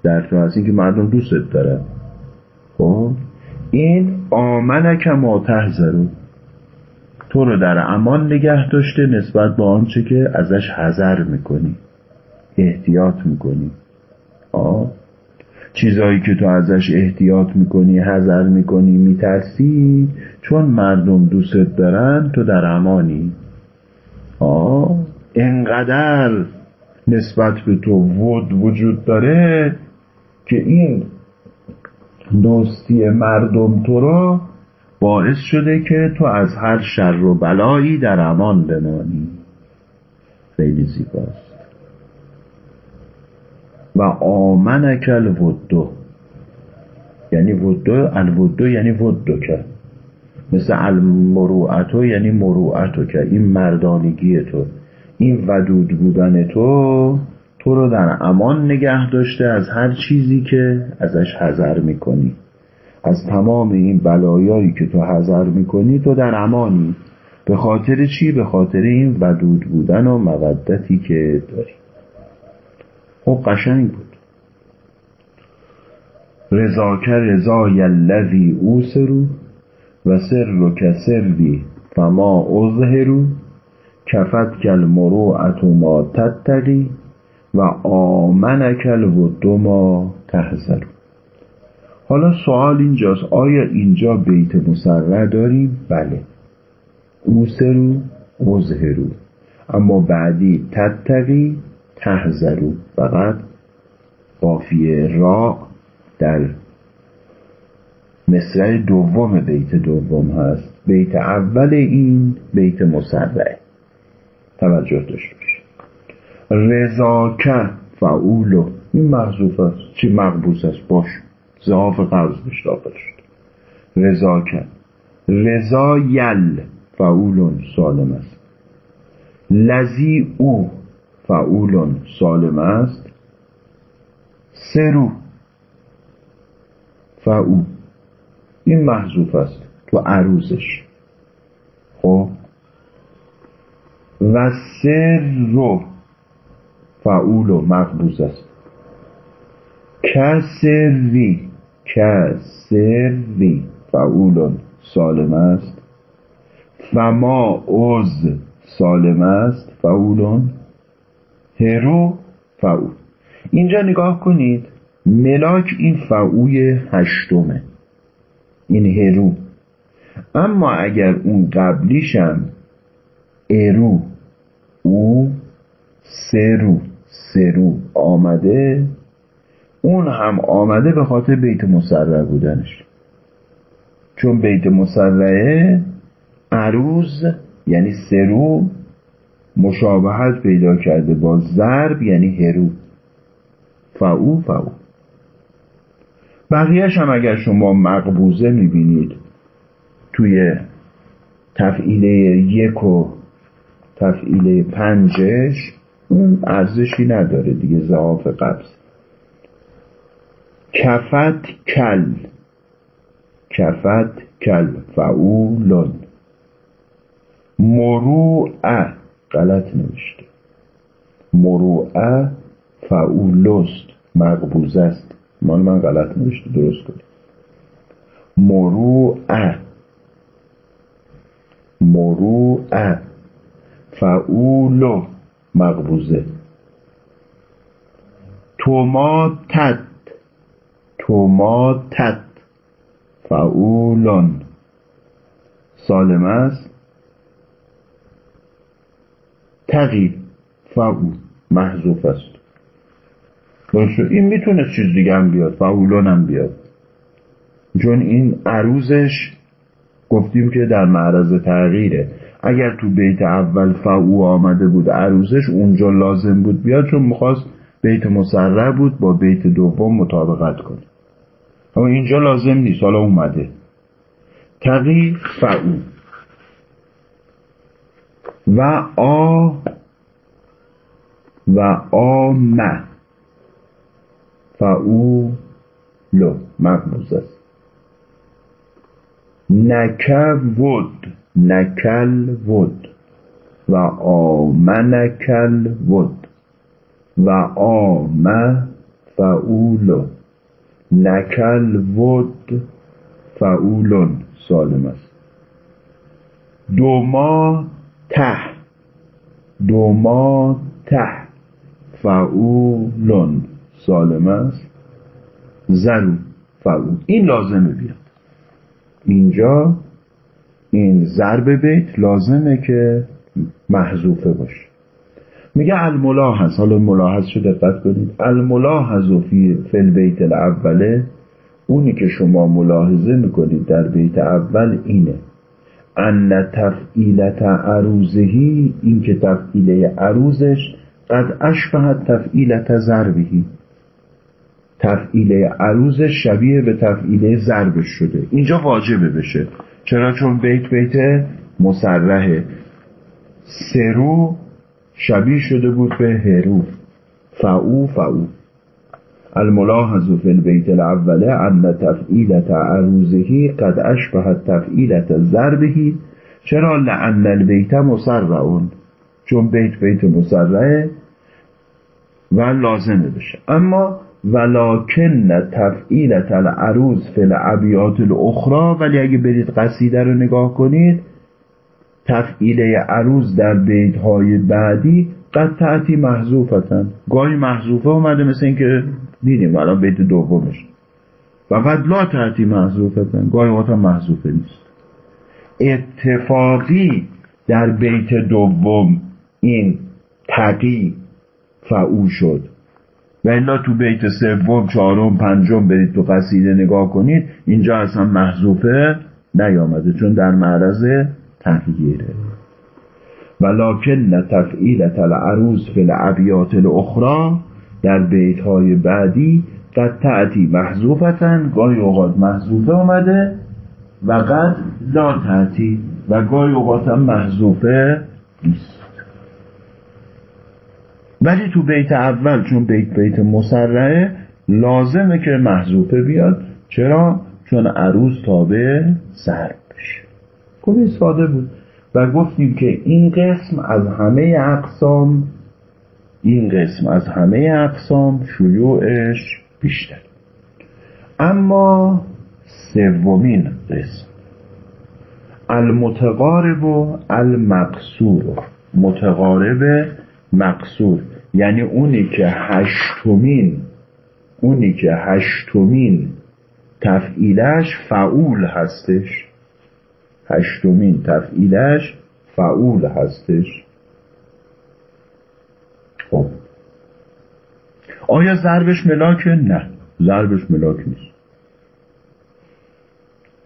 در تو هست این که مردم دوستت دارن. خب؟ این آمنه که ما تحذرو تو رو در امان نگه داشته نسبت به آنچه که ازش حذر می‌کنی احتیاط می‌کنی. آه؟ چیزایی که تو ازش احتیاط می‌کنی حذر می‌کنی میترسی چون مردم دوستت دارن تو در امانی. آه انقدر نسبت به تو ود وجود داره که این دوستی مردم تو رو باعث شده که تو از هر شر و بلایی در امان بمانی. خیلی زیباست. و آمنک الودو یعنی ودو الودو یعنی ودو که مثل المروعتو یعنی مروعتو که این مردانگی تو. این ودود بودن تو تو رو در امان نگه داشته از هر چیزی که ازش حذر می‌کنی. از تمام این بلایایی که تو حذر می‌کنی تو در امانی. به خاطر چی؟ به خاطر این ودود بودن و مودتی که داری. خب قشنگ بود. رضاک رضای الذی اوسرو و سر که سری فما اظهرو کفت کل مروعت ما تتقی و آمنک الود ما تحذرو. حالا سوال اینجاست آیا اینجا بیت مسرع داریم؟ بله. اوسرو اظهرو. اما بعدی تتقی تحذرو فقط قافیه را در مصرع دوم بیت دوم هست. بیت اول این بیت مسرعه توجه داشته باشید. رضاکه فعولو این محذوف است. چی مقبوس است؟ باش. زعاف قرض داخل شد رضاکه رضا یل فعولون سالم است. لذی او فعولون سالم است؟ سرو فعول. این محذوف است تو عروزش خب؟ و سر رو. فعول و مقبوز است. کسری. کسری. فعول سالم است. فما از سالم است. فعولون هرو فعول اینجا نگاه کنید ملاک این فعوی هشتمه. این هرو. اما اگر اون قبلیشم ارو او سرو سرو آمده اون هم آمده به خاطر بیت مسرع بودنش. چون بیت مسرعه عروض یعنی سرو مشابهت پیدا کرده با ضرب یعنی هرو. فعو فعو بقیهش هم اگر شما مقبوزه می‌بینید توی تفعیله یک و تفعیله پنجش اون ارزشی نداره دیگه زعاف قبض. کفت کل. کفت کل. فعولون مروعه غلط نوشته. مروعه فعولست. مقبوز است. مال من غلط نوشته. درست کنید مروعه. مروعه فعولو مقبوزه توماتت. توماتت. فعولون سالم است؟ تقی فعول محذوف است. باشه این می‌تونه چیز دیگه هم بیاد فعولون هم بیاد. چون این عروزش گفتیم که در معرض تغییره. اگر تو بیت اول فعو آمده بود عروزش اونجا لازم بود بیاد چون می‌خواست بیت مسرع بود با بیت دوم مطابقت کنه. اما اینجا لازم نیست حالا اومده. تقی فعو و آ و آم فعو لو مقبوز است نکود نکل ود و آمنکل ود و آم فعول نکل ود فعولون سالم است دوما ته. دوما ته. فعولون سالم است. زرو. فعول. این لازمه بیاد. اینجا این ضرب بیت لازمه که محذوفه باشه. میگه الملاحظ. حالا ملاحظ شو دقت کنید. الملاحظ فی فل بیت الاوله. اونی که شما ملاحظه می‌کنید در بیت اول اینه. ان تفعیلت عروزهی این که تفعیله عروزش قد اشبهت تفعیلت ضربهی تفعیله عروزش شبیه به تفعیله ضربش شده. اینجا واجبه بشه. چرا؟ چون بیت بیت مسرحه سرو شبیه شده بود به هرو. فعو فعو الملاحظ فی البیت الاوله ان تفعیلت عروزهی قد اشبهت تفعیلت ضربهی چرا لعن البیت مسرعون چون بیت بیت مسرعه و لازمه بشه. اما ولکن تفعیلت العروض فی الابیات الاخرى ولی اگه برید قصیده رو نگاه کنید تفعیله عروض در بیت های بعدی قد تعتی محذوفتن گاهی محذوفه اومده مثل اینکه دیدیم الان بیت دومش. و قد لا تعتی محذوفتن. گاهی وقتا نیست. اتفاقی در بیت دوم این تقی فعو شد. و الا تو بیت سوم چهارم پنجم برید تو قصیده نگاه کنید اینجا اصلا محذوفه نیامده چون در معرض تغییره. ولکن تفعیلت العروض فی الابیات الاخرى در بیت های بعدی قد تعتی محذوفتن گاهی اوقات محذوفه آمده و قد لا تعتی و گاهی اوقات هم محذوفه نیست. ولی تو بیت اول چون بیت بیت مسرعه لازمه که محذوفه بیاد. چرا؟ چون عروض تابع سر بشه. خب ساده بود. و گفتیم که این قسم از همه اقسام این قسم از همه اقسام شیوعش بیشتر. اما سومین قسم المتقارب و المقصور. متقارب مقصود یعنی اونی که هشتمین اونی که هشتمین تفعیلش فعول هستش. هشتمین تفعیلش فعول هستش. خب. آیا ضربش ملاکه؟ نه. ضربش ملاک نیست.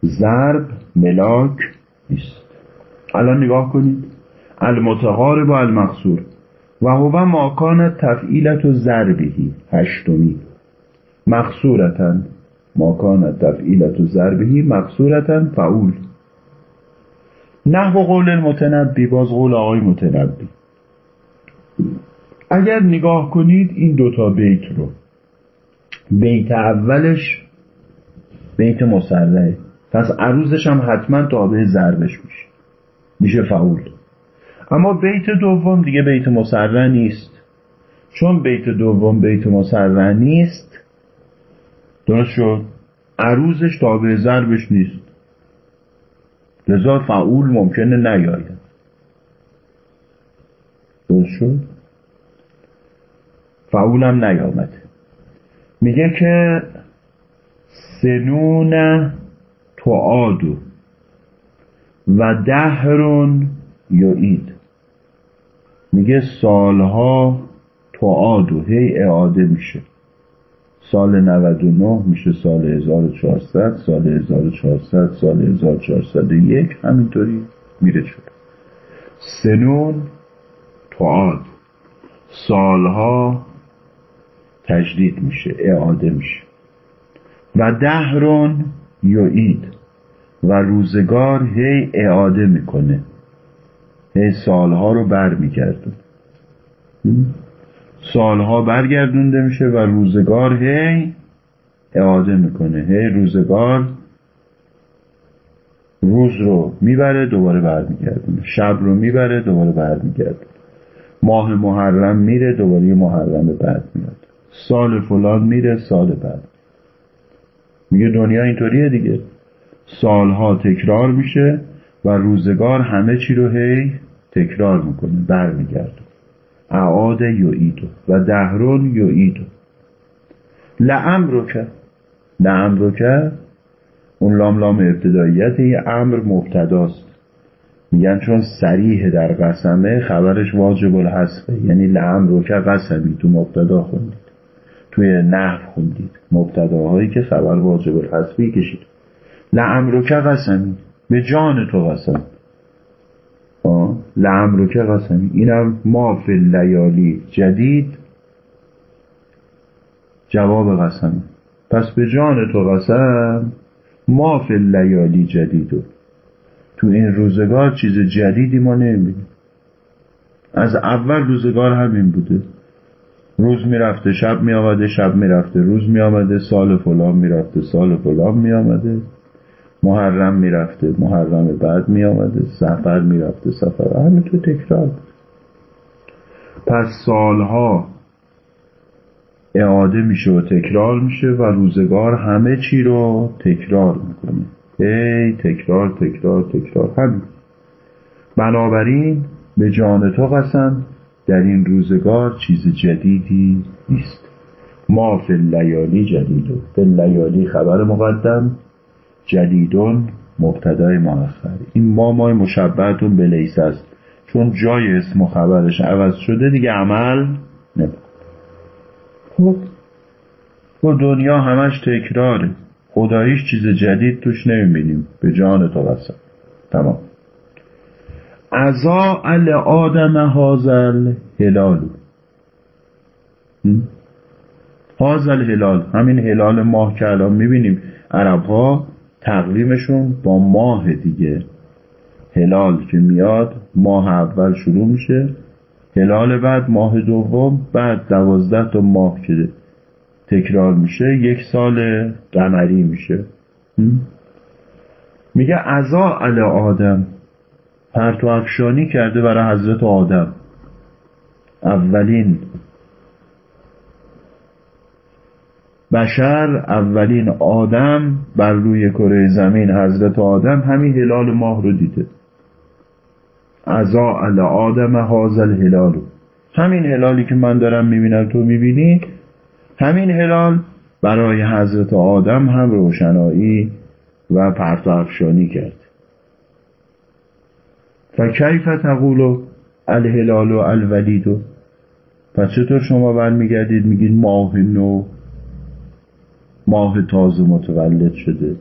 ضرب ملاک نیست. الان نگاه کنید. المتقارب و المقصور. و هو ماکان تفعیلت و ضربهی هشتمی مقصورتا ماکان تفعیلت و ضربهی مقصورتا فعول. نحو قول المتنبی. باز قول آقای متنبی. اگر نگاه کنید این دوتا بیت رو بیت اولش بیت مسرعه پس عروضش هم حتما تابع ضربش میشه. میشه فعول. اما بیت دوم دیگه بیت مسرع نیست. چون بیت دوم بیت مسرع نیست درست شد؟ عروضش تابع ضربش نیست. لذا فعول ممکنه نیاید. درست شد؟ فعولم نیامده. میگه که سنون تعادو و دهرون یعید. میگه سالها تعادو هی اعاده میشه. سال 99 میشه سال 1400 سال 1400 سال 1401 همینطوری میره شد سنون تعاد سالها تجدید میشه اعاده میشه. و دهرون یعید و روزگار هی اعاده می‌کنه. هی سالها رو بر میگردون سالها برگردونده میشه و روزگار هی اعاده می‌کنه. هی روزگار روز رو می‌بره دوباره برمیگردونه. شب رو می‌بره دوباره برمیگردونه. ماه محرم میره دوباره محرم بعد میاد. سال فلان میره سال بعد. میگه دنیا اینطوریه دیگه. سالها تکرار میشه و روزگار همه چی رو هی تکرار می‌کنه برمیگرده. اعاد یعیدو و دهرون یعیدو. لعمرو که لعمرو که اون لام لام ابتداییت یه امر مبتداست. میگن چون سریح در قسمه خبرش واجب الحسبه یعنی لعمرو که قسمی تو مبتدا خوندید توی نحو خوندید. مبتداهایی که خبر واجب الحسبی کشید. لعمرو که قسمی. به جان تو قسم. که قسمی. اینم ما فی لیالی جدید. جواب قسم. پس به جان تو قسم. ما فی لیالی جدیدو. تو این روزگار چیز جدیدی ما نمی‌بینیم. از اول روزگار همین بوده. روز می‌رفته شب میآمده شب می‌رفته. روز میآمده سال فلان می‌رفته سال فلان میآمده. محرم می‌رفته محرم بعد میآمده. سفر می‌رفته سفر. همینطور تکرار. پس سالها اعاده میشه و تکرار میشه و روزگار همه چی رو تکرار می‌کنه. ای تکرار تکرار تکرار. همین. بنابراین به جان تو قسم در این روزگار چیز جدیدی نیست. ما فی لیالی جدیدو فی خبر مقدم جدیدون مبتدای مؤخر این ما مای مشبهتون به لیس است. چون جای اسم و خبرش عوض شده دیگه عمل نمی‌کنه. خب تو دنیا همش تکراره. خداییش چیز جدید توش نمی‌بینیم. به جان تو قسم. تمام. ازا آدم هازل هلالو هازل هلال. همین هلال ماه که الان می‌بینیم. عرب ها تقویمشون با ماه دیگه. هلال که میاد ماه اول شروع میشه. هلال بعد ماه دوم بعد دوازده تا ماه که تکرار میشه یک سال قمری میشه. میگه ازا ال آدم. پرتو افشانی کرده برای حضرت آدم. اولین بشر اولین آدم بر روی کره زمین حضرت آدم همین هلال ماه رو دیده. ازا ال آدم هازل هلال همین هلالی که من دارم می‌بینم تو می‌بینی همین هلال برای حضرت آدم هم روشنایی و پرتو افشانی کرد. فکیف تقول الهلال و الولید. پس چطور شما برمیگردید؟ میگید ماه نو. ماه تازه متولد شده.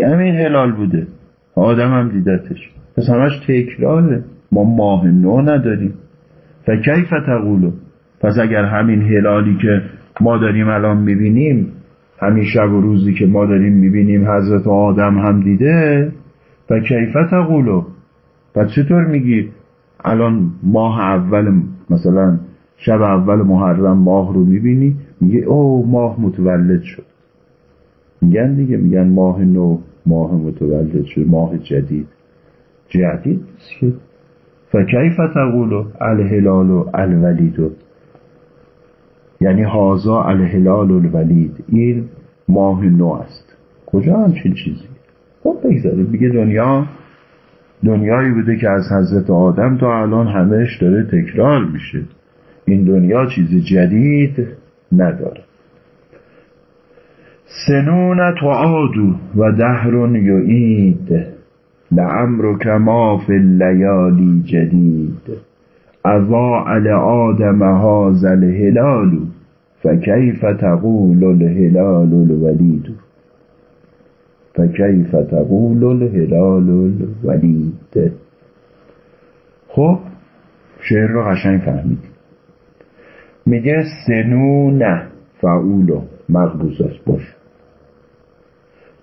همین هلال بوده. آدم هم دیدتش. پس همش تکراره. ما ماه نو نداریم. و کیف تقولو. پس اگر همین هلالی که ما داریم الان می‌بینیم همین شب و روزی که ما داریم می‌بینیم حضرت آدم هم دیده و کیفت تقولو؟ پس چطور میگی الان ماه اول مثلا شب اول محرم ماه رو می‌بینی؟ میگه او ماه متولد شد. میگن دیگه میگن ماه نو ماه متولد شد ماه جدید. جدید که. فکیف تقولو الهلال و الولیدو یعنی هازا الهلال و الولید. این ماه نو است. کجا همچین چیزی؟ خب بگذارید میگه دنیا دنیایی بوده که از حضرت آدم تا الان همش داره تکرار میشه. این دنیا چیز جدید نداره. سنون تعادو و دهر یعید. لعمر کما فی اللیالی جدید. اضاء لآدم هذا الهلال فکیف تقول الهلال الولید. فکیف تقول الهلال الولید. خب شعر رو قشنگ فهمیدیم میگه سنون فعولو مقبوز است باش.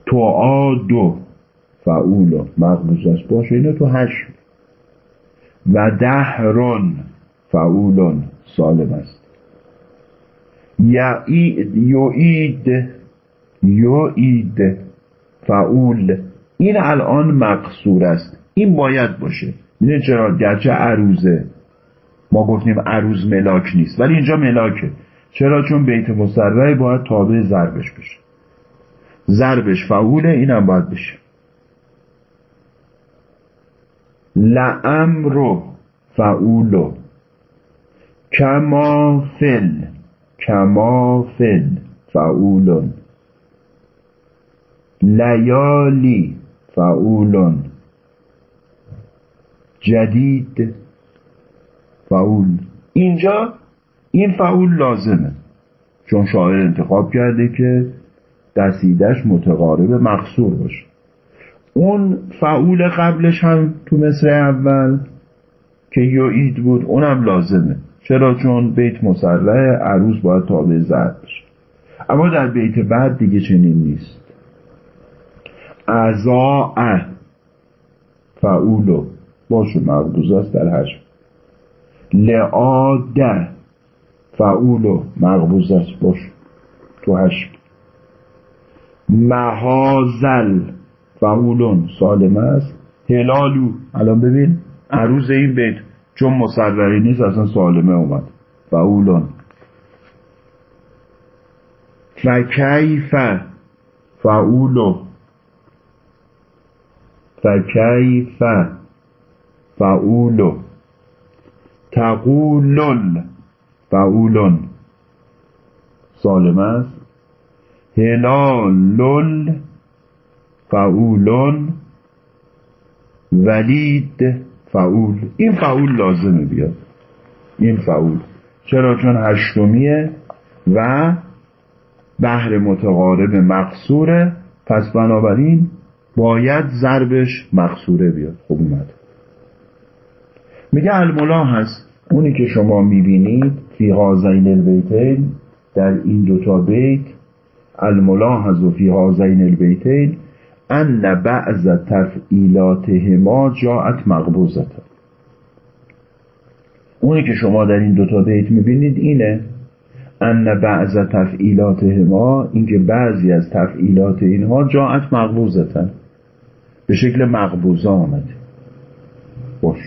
تو فعولو مقبوز است باش. اینو تو هشت. و دهرون فعولون سالم است. یعید یعید یعید فعول. این الان مقصور است. این باید باشه. می‌دونی چرا؟ گرچه عروزه ما گفتیم عروز ملاک نیست. ولی اینجا ملاکه. چرا؟ چون بیت مسرعه باید تابع ضربش بشه. ضربش فعوله اینم باید بشه. لعمرو فعولو کما فل کما فل فعولون لیالی فعولون. جدید فعول. اینجا این فعول لازمه چون شاعر انتخاب کرده که دسیدش متقارب مقصور باشه. اون فعول قبلش هم تو مصر اول که یعید بود اونم لازمه. چرا؟ چون بیت مسرع عروض باید تابع زد بشه اما در بیت بعد دیگه چنین نیست. ازاء فعولو باشه مقبوز است در هشت لعاده فعولو مقبوز است باش. تو هشت مهازل فعولون سالم است. هلالو. الان ببین عروض این بیت. چون مصرری نیست اصلا سالمه اومد. فعولون. فکیف. فعولو. فکیف فعولو تقولل فعولن سالم است هلالل فعولن ولید فعول. این فعول لازمه بیاد این فعول. چرا؟ چون هشتمیه و بهر متقارب مقصوره. پس بنابراین باید ضربش مقصوره بیاد. خوب اومد میگه الملا هست. اونی که شما می‌بینید فی هازین البیتین در این دوتا بیت الملاحظ فی هازین البیتین ان بعض تفعیلاتهما جاعت مقبوزت اونی که شما در این دوتا بیت می‌بینید اینه. ان بعض تفعیلاتهما اینکه بعضی از تفعیلات اینها جاعت مقبوزتن به شکل مقبوزه آمده باش.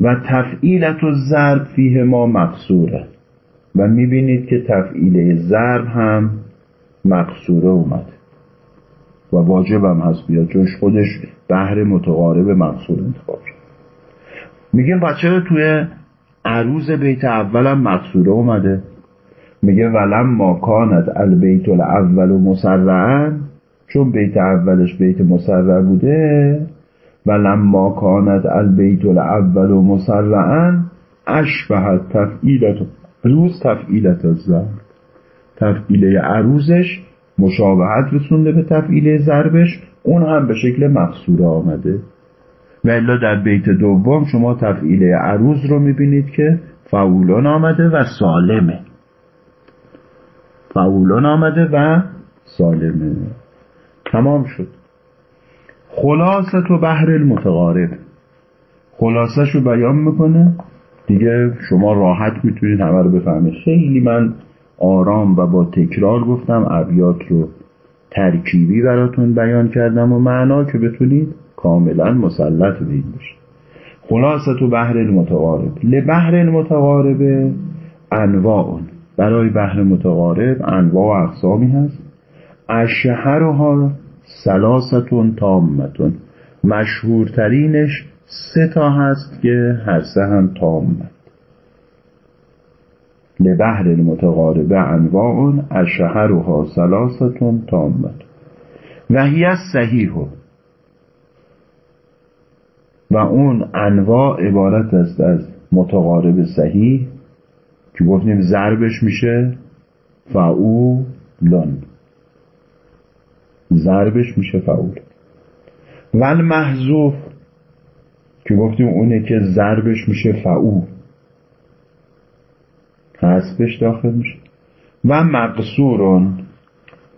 و تفعیلت و ضرب فیه ما مقصوره. و می‌بینید که تفعیله ضرب هم مقصوره اومده و واجب هم هست بیاد چون خودش بهر متقارب مقصور انتخاب شد. میگه بچه توی عروض بیت اولم مقصوره اومده؟ میگه ولم ما کانت البیت الاول و مسرعن چون بیت اولش بیت مسرع بوده و لما کانت البیت الاول و مسرعا اشبهت تفعیلت روز تفعیلت الزرب تفعیله عروزش مشابهت رسونده به تفعیله ضربش اون هم به شکل مقصوره آمده. و الا در بیت دوم شما تفعیله عروز رو می‌بینید که فعولان آمده و سالمه. فعولان آمده و سالمه. تمام شد. خلاصت و بحر المتقارب خلاصش رو بیان می‌کنه. دیگه شما راحت می‌تونید همه رو بفهمید. خیلی من آرام و با تکرار گفتم ابیات رو ترکیبی براتون بیان کردم و معنا که بتونید کاملا مسلط به این بشید. خلاصت و بحر المتقارب لبحر المتقارب انواع برای بحر متقارب انواع و اقسامی هست. اشهرها سلاستون تامتون. مشهورترینش سه تا هست که هر سه هم تامت. لبحر المتقارب انواع اشهرها سلاستون تامت. و هی صحیح و. اون انواع عبارت است از متقارب صحیح که گفتیم ضربش میشه فعولن ضربش میشه فعول. و محذوف که گفتیم اونه که ضربش میشه فعول. حسبش داخل میشه. و مقصورون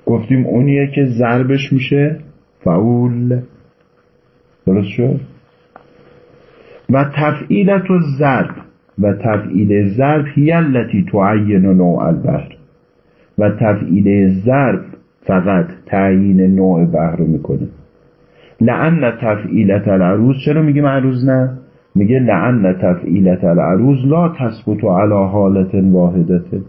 گفتیم اونیه که ضربش میشه فعول. درست شد؟ و تفعیلت و ضرب و تفعیل ضرب هی التي تعین نوع البحر. و تفعیل ضرب فقط تعیین نوع بحر رو می‌کنه. لعن تفعیلت العروض چرا میگه عروض نه؟ میگه لعن تفعیلت العروض لا تثبت علی حالت واحدت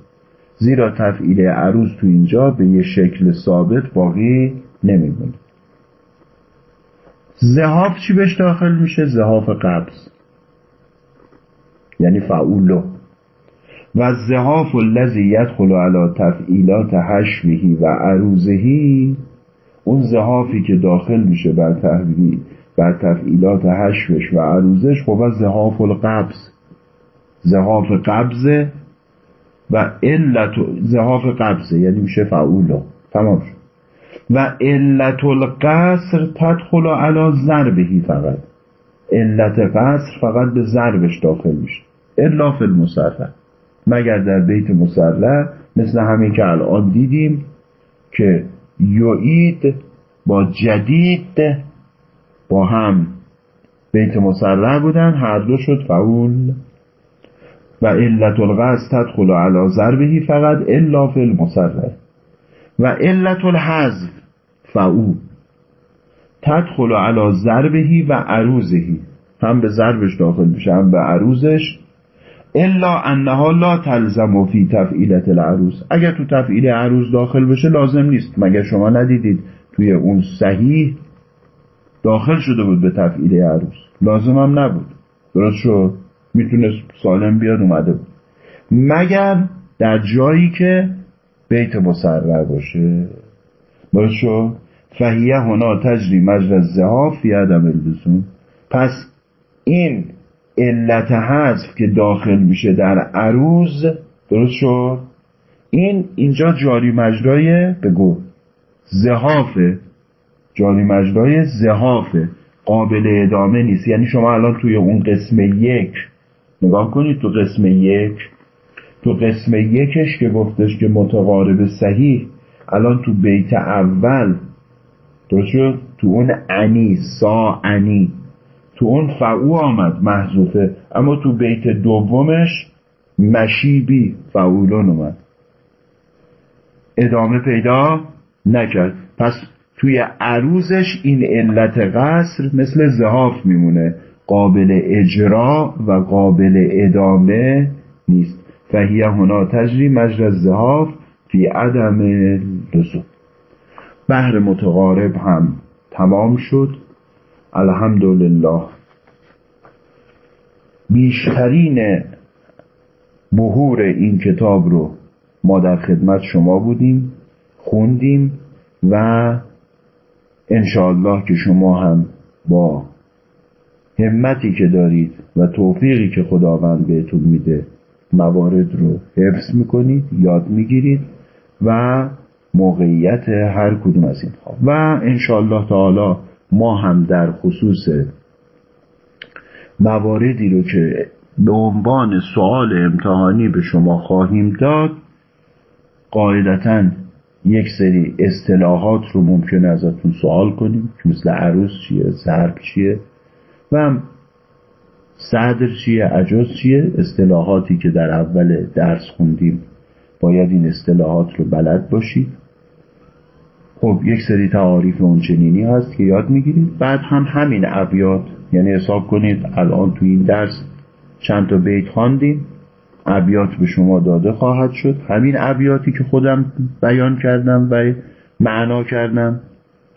زیرا تفعیل عروض تو اینجا به یه شکل ثابت باقی نمیمونه. زهاف چی بهش داخل میشه؟ زهاف قبض. یعنی فعولو و زهاف الذی یدخل علی تفعیلات حشوهی و عروزهی اون زهافی که داخل میشه بر تحویل بر تفعیلات حشوش و عروزش خب زهاف القبض. زهاف قبضه و علت زهاف قبضه یعنی میشه فعولو تمام شد. و علت القصر تدخل علی ضربهی فقط. علت قصر فقط به ضربش داخل میشه. الا فی المسرح مگر در بیت مسرح مثل همین که الان دیدیم که یعید با جدید با هم بیت مسرح بودن هر دو شد فعول. و علت الغز تدخل علی ضربهی فقط الا فی المسرح و علت الحذف فعول. تدخل علی ضربهی و عروزهی هم به ضربش داخل میشه هم به عروزش الا انها لا تلزم فی تفعیلت العروس. اگر تو تفعیل عروس داخل بشه لازم نیست. مگر شما ندیدید توی اون صحیح داخل شده بود به تفعیل عروس؟ لازم هم نبود. درست شد؟ می‌تونست سالم بیاد اومده بود. مگر در جایی که بیت مسرر باشه؟ درست شد؟ فهیه هنا تجری مجرد زهاف فی عدم پس این علت حذف که داخل میشه در عروض درست شد؟ این اینجا جاری مجرای بگو. زهافه جاری مجرای زهافه قابل ادامه نیست. یعنی شما الان توی اون قسم یک نگاه کنید تو قسم یک. تو قسم یکش که گفتش که متقارب صحیح الان تو بیت اول درست شد؟ تو اون انی سا انی. تو اون فعو آمد محذوفه. اما تو بیت دومش مشیبی فعولون اومد. ادامه پیدا نکرد. پس توی عروزش این علت قصر مثل زهاف میمونه. قابل اجرا و قابل ادامه نیست. فهیه هنا تجری مجر زهاف فی عدم لزوم بحر متقارب هم تمام شد. الحمدلله. بیشترین بهور این کتاب رو ما در خدمت شما بودیم خوندیم و انشاءالله که شما هم با همتی که دارید و توفیقی که خداوند بهتون میده موارد رو حفظ می‌کنید یاد می‌گیرید و موقعیت هر کدوم از اینها. و انشاءالله تعالی ما هم در خصوص مواردی رو که به عنوان سوال امتحانی به شما خواهیم داد قاعدتا یک سری اصطلاحات رو ممکنه ازتون سوال کنیم مثل عروس چیه ضرب چیه و هم صدر چیه عجز چیه اصطلاحاتی که در اول درس خوندیم باید این اصطلاحات رو بلد باشید. خب یک سری تعاریف اونچنینی هست که یاد می‌گیرید. بعد هم همین ابیات یعنی حساب کنید الان تو این درس چند تا بیت خواندیم ابیات به شما داده خواهد شد. همین ابیاتی که خودم بیان کردم و معنا کردم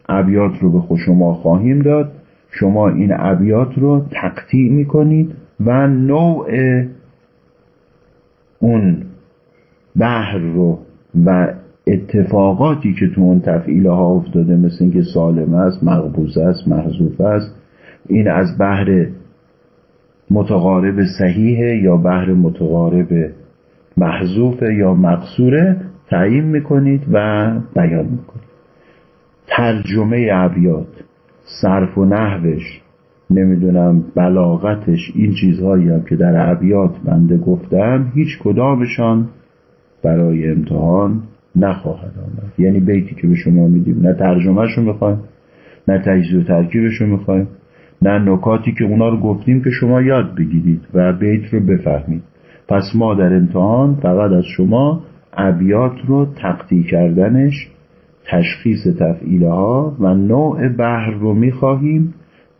ابیات رو به شما خواهیم داد. شما این ابیات رو تقطیع می‌کنید و نوع اون بحر رو و اتفاقاتی که تو اون تفعیله ها افتاده مثل اینکه سالم است مقبوض است محذوف است این از بحر متقارب صحیحه یا بحر متقارب محذوف یا مقصوره تعیین می‌کنید و بیان می‌کنید. ترجمه ابیات صرف و نحوش نمی‌دونم بلاغتش این چیزهایی هم که در ابیات بنده گفتم هیچ کدامشان برای امتحان نخواهد آمد. یعنی بیتی که به شما میدیم. نه ترجمهشو می‌خوایم نه تجزیه و ترکیبشو می‌خوایم نه نکاتی که اونا رو گفتیم که شما یاد بگیرید و بیت رو بفهمید. پس ما در امتحان فقط از شما ابیات رو تقطیع کردنش تشخیص تفعیله ها و نوع بحر رو می‌خواهیم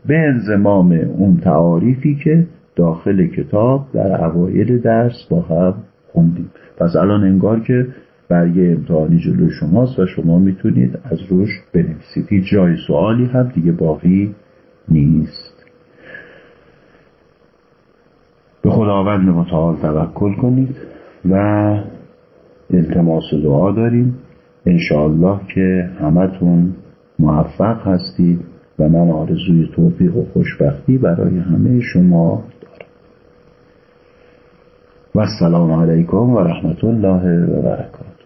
به انزمام اون تعاریفی که داخل کتاب در اوایل درس با هم خوندیم. پس الان انگار که برگه امتحانی جلوی شماست و شما می‌تونید از روش بنویسید. جای سوالی هم دیگه باقی نیست. به خداوند متعال توکل کنید و التماس دعا داریم. انشاءالله که همتون موفق هستید و من آرزوی توفیق و خوشبختی برای همه شما دارم. و السلام علیکم و رحمت الله و برکاته.